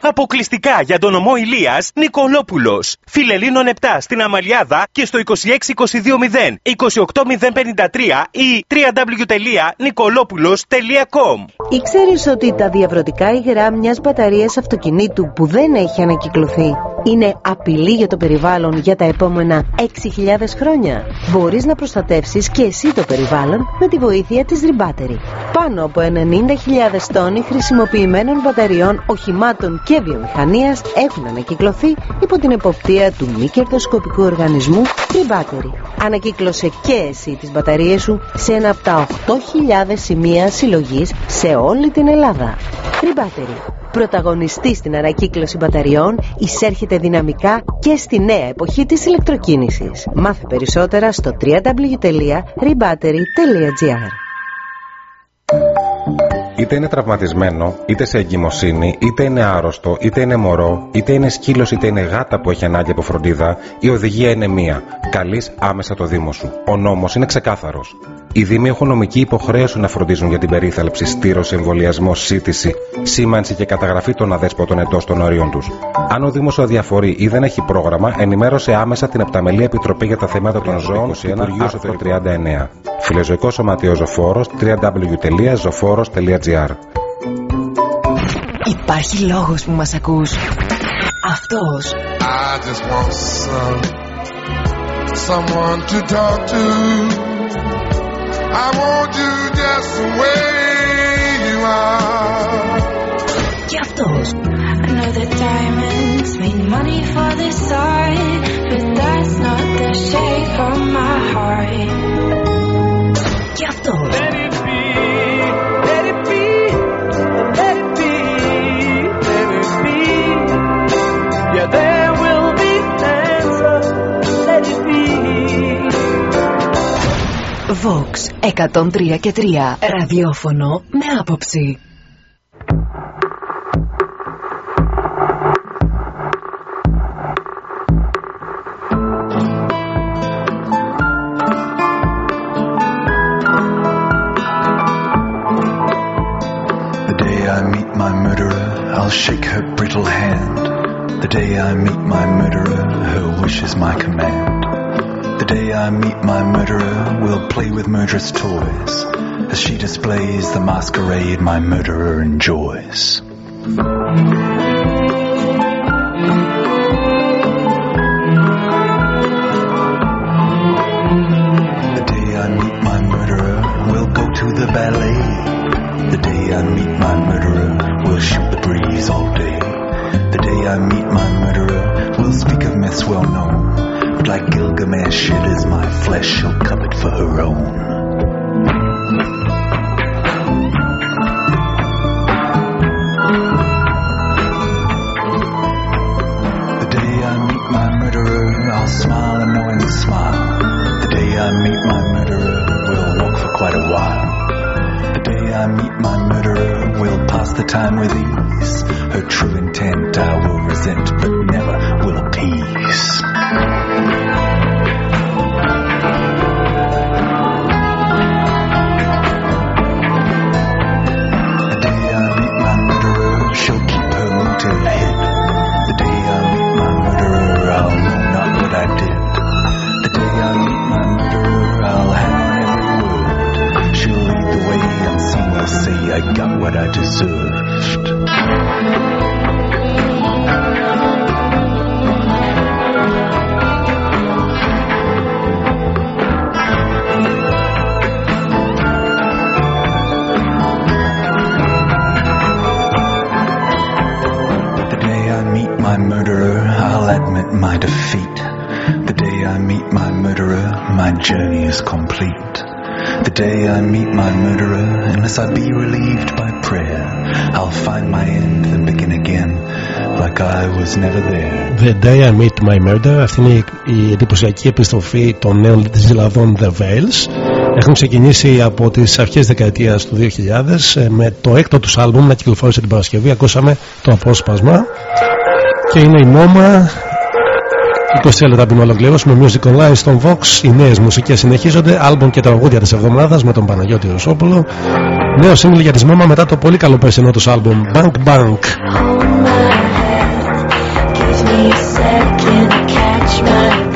Αποκλειστικά για τον ομό Ηλίας Νικολόπουλος. Φιλελίνων 7 στην Αμαλιάδα και στο 26220 28053 ή www.nicolopoulos.com Ήξερες ότι τα διαβρωτικά υγρά μιας μπαταρίας αυτοκινήτου που δεν έχει ανακυκλωθεί είναι απειλή για το περιβάλλον για τα επόμενα 6.000 χρόνια; Μπορείς να προστατεύσεις και εσύ το περιβάλλον με τη βοήθεια της Rebattery. Πάνω από 90.000 τόνοι χρησιμοποιημένων μπαταριών οχημάτων και βιομηχανίας έχουν ανακυκλωθεί υπό την εποπτεία του μη κερδοσκοπικού οργανισμού Rebattery. Ανακύκλωσε και εσύ τις μπαταρίες σου σε ένα από τα 8.000 σημεία συλλογής σε όλη την Ελλάδα. Rebattery. Πρωταγωνιστή στην ανακύκλωση μπαταριών, εισέρχεται δυναμικά και στη νέα εποχή της ηλεκτροκίνησης. Μάθε περισσότερα στο www.rebattery.gr Είτε είναι τραυματισμένο, είτε σε εγκυμοσύνη, είτε είναι άρρωστο, είτε είναι μωρό, είτε είναι σκύλος, είτε είναι γάτα που έχει ανάγκη από φροντίδα, η οδηγία είναι μία. Καλείς άμεσα το Δήμο σου. Ο νόμος είναι ξεκάθαρος. Οι Δήμοι έχουν νομική υποχρέωση να φροντίζουν για την περίθαλψη, στήρωση, εμβολιασμό, σύντηση, σήμανση και καταγραφή των αδέσποτων ετών των όριων τους. Αν ο Δήμος αδιαφορεί ή δεν έχει πρόγραμμα, ενημέρωσε άμεσα την Επταμελή Επιτροπή για τα Θέματα των Ζώων, 21 άρθρο 39. Φιλεζωικό Σωματείο Ζωφόρος, www.zoforos.gr Υπάρχει λόγος που μας ακούς. Αυτός. I just want some, someone to talk to. I want you just the way you are. Και αυτός. I know that diamonds mean money for this side, but that's not the shape of my heart. Και αυτός. Let Vox 103 και 3 ραδιόφωνο με άποψη. The day I meet my murderer, I'll shake her brittle hand. The day I meet my murderer, her wish is my command. I meet my murderer, we'll play with murderous toys. As she displays the masquerade my murderer enjoys. Day I meet my murderer, unless I be relieved by prayer, I'll find my end and begin again like The Day I Meet My Murder αυτή είναι η εντυπωσιακή επιστροφή των νέων της Ζηλαδών The Veils έχουν ξεκινήσει από τις αρχές δεκαετίας του 2000 ε, με το έκτο τους άλμπουμ να κυκλοφόρησε την Παρασκευή. Ακούσαμε το απόσπασμα. Και είναι η Μόμα 23 λεπτά πριν ολοκληρώσουμε Music Online στον Vox. Οι νέες μουσικές συνεχίζονται. Άλμπομ και τραγούδια της εβδομάδας με τον Παναγιώτη Ρουσόπουλο. Νέο σύγκλι για τη Μόμα μετά το πολύ καλό περσινό τους άλμπομ Bank Bank. Bug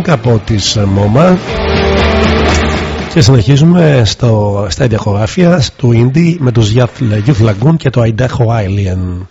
Bank από τις MoMA και συνεχίζουμε στο, στα ιδιαχογράφια του Indie με τους Youth Lagoon και το Idaho Alien.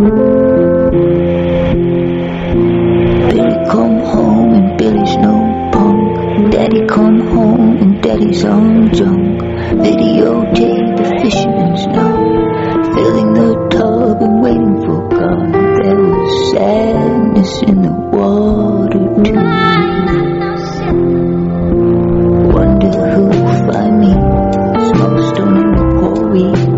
Billy come home and Billy's no punk. Daddy come home and Daddy's on junk. Videotape the fisherman's note. Filling the tub and waiting for God. There was sad fish in the water too. Wonder who'll find me. Small stone in the quarry.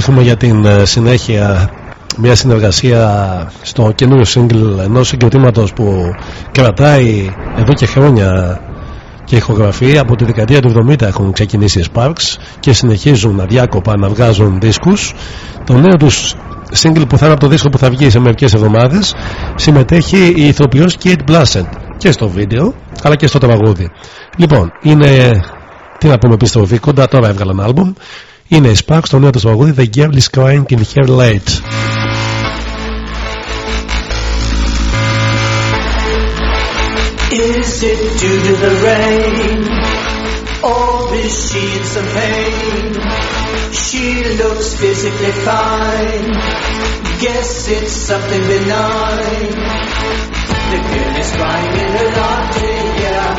Έχουμε για την ε, συνέχεια μια συνεργασία στο καινούριο single ενός συγκροτήματος που κρατάει εδώ και χρόνια και ηχογραφεί από τη δεκαετία του 70 έχουν ξεκινήσει οι Sparks και συνεχίζουν αδιάκοπα να βγάζουν δίσκους. Το νέο τους single που θα είναι από το δίσκο που θα βγει σε μερικές εβδομάδες συμμετέχει η ηθοποιός Kate Blanchett και στο βίντεο αλλά και στο τραγούδι. Λοιπόν είναι τι να πούμε επιστροφή κοντά τώρα έβγαλαν άλμπουμ είναι η Sparks το νέο του τραγούδι The Girl is Crying in Her Late Is it due to the rain? Or is she in some pain? She looks physically fine. Guess it's something benign. The girl is crying in her latte, yeah.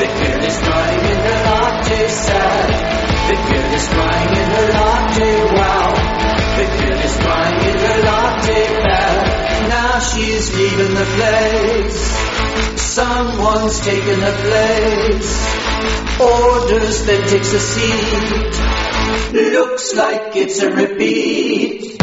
The girl is crying in her latte, sad. The girl is crying in her latte, wow. The girl is crying in her latte, bad. Now she's leaving the place. Someone's taken her place. Orders, then takes a seat. Looks like it's a repeat.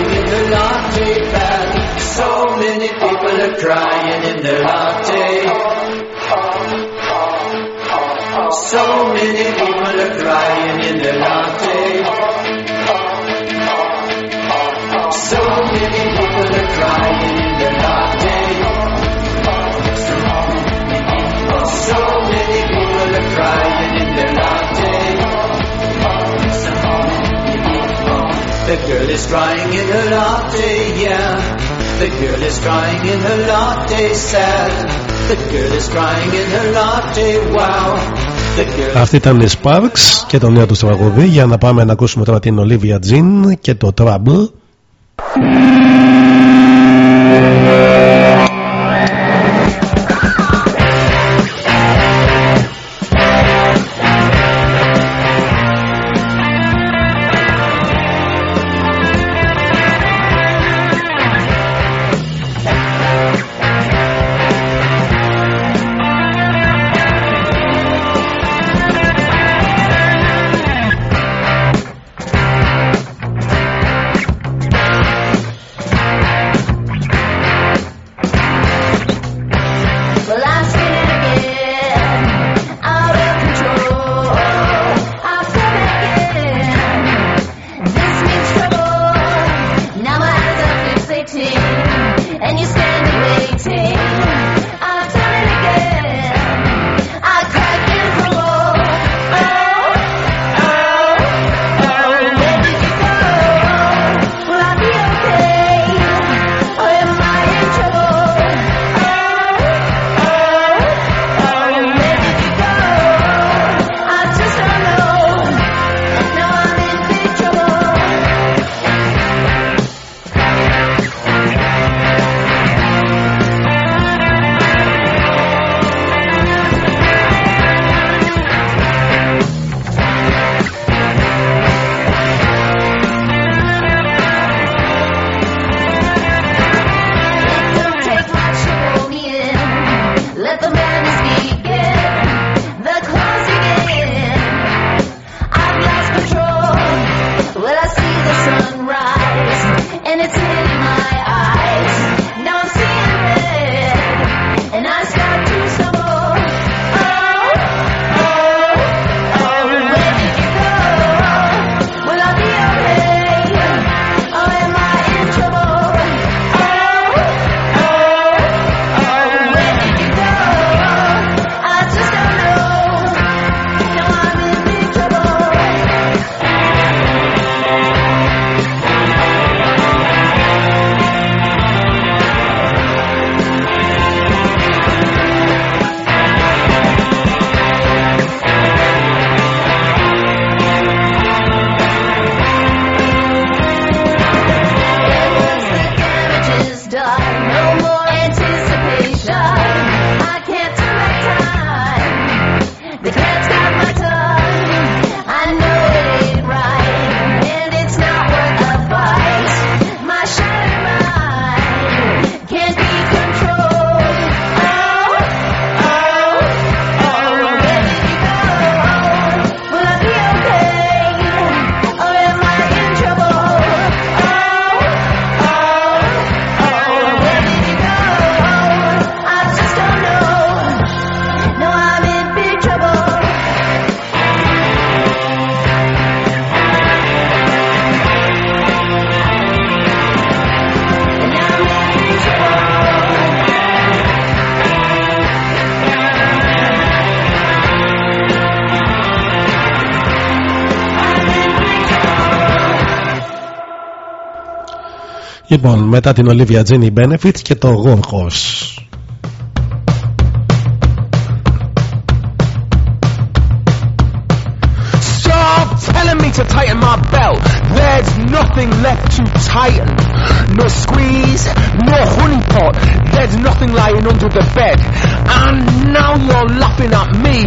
Crying in her latte, bad. So many people are crying in the latte. So many people are crying in the latte. The girl is crying in her latte, yeah. The girl is crying in her latte, sad. The girl is crying in her latte, wow. The girl Αυτή ήταν η Sparks και το νέο του τραγούδι για να πάμε να ακούσουμε τώρα την Olivia Jean και το Trouble Λοιπόν, μετά την Olivia Jenny Benefit και το Warhorse. Stop telling me to tighten my belt. There's nothing left to tighten. No squeeze, no honey pot. There's nothing lying under the bed. And now you're laughing at me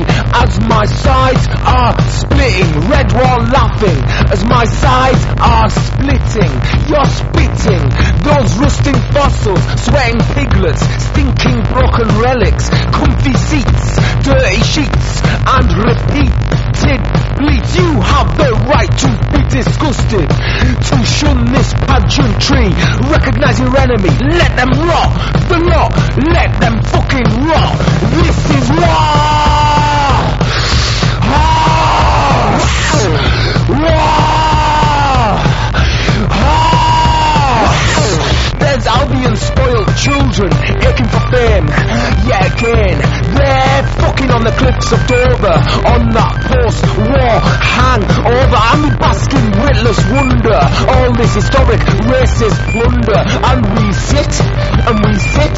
as my sides are splitting. Red wall laughing as my sides are splitting. You're spitting those rusting fossils, sweating piglets, stinking broken relics, comfy seats, dirty sheets, and repeated bleeds. You have the right to be disgusted, to shun this pageantry. Recognize your enemy, let them rot. The lot, let them fucking rot. This is war. Children aching for fame. Yet again, they're fucking on the cliffs of Dover on that post-war hangover. I'm basking witless wonder. All this historic racist plunder, and we sit and we sit,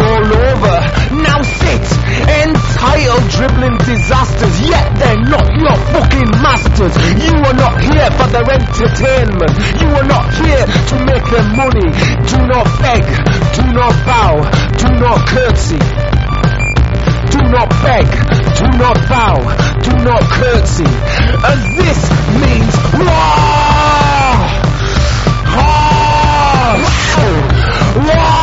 roll over. Now sit, entitled dribbling disasters. Yet they're not your fucking masters. You are not here for their entertainment. You are not here to make their money. Do not beg, do not bow, do not curtsy. Do not beg, do not bow, do not curtsy. And this means war! War! War!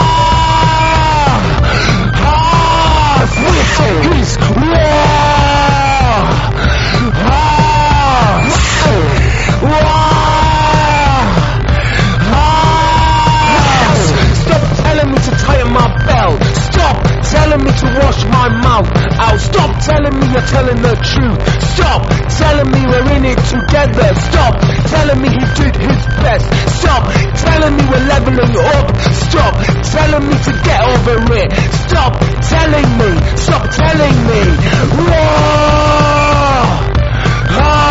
War! This is war! To wash my mouth out. Stop telling me you're telling the truth. Stop telling me we're in it together. Stop telling me he did his best. Stop telling me we're leveling up. Stop telling me to get over it. Stop telling me. Stop telling me. Whoa! Ah!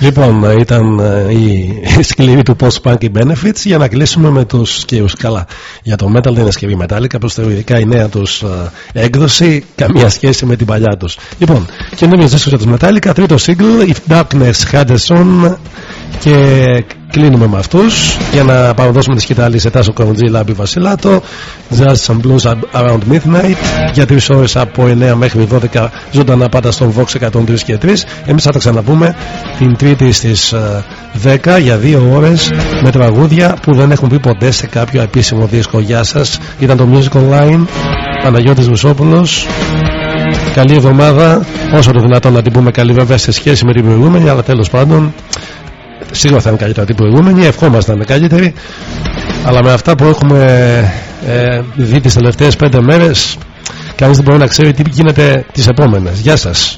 Λοιπόν, ήταν ε, η σκληρή του Post Punk Benefits για να κλείσουμε με τους σκύους. Καλά, για το Metal δεν είναι σκευή Metallica, προς ειδικά η νέα τους ε, έκδοση, καμία σχέση με την παλιά τους. Λοιπόν, καινούργιος δίσκος για τους Metallica, τρίτο single, If Darkness Had a Son και κλείνουμε με αυτούς για να παραδώσουμε τη σκητάλη σε Τάσο Κοροντζή, Λάμπη Βασιλάτο Jazz and Blues Around Midnight για 3 ώρες από 9 μέχρι 12 ζωντανά πάντα στον Vox 103 και 3 εμείς θα τα ξαναπούμε την τρίτη στις 10 για 2 ώρες με τραγούδια που δεν έχουν πει ποτέ σε κάποιο επίσημο δίσκο. Γεια σας. Ήταν το Music Online. Παναγιώτης Βουσόπουλος Καλή εβδομάδα, όσο το δυνατόν να την πούμε καλή βέβαια σε σχέση με την προηγούμενη, αλλά τέλος πάντων σίγουρα θα είναι καλύτερα την προηγούμενη, ευχόμαστε να είναι καλύτερη. Αλλά με αυτά που έχουμε ε, δει τις τελευταίες πέντε μέρες, κανείς δεν μπορεί να ξέρει τι γίνεται τις επόμενες. Γεια σας.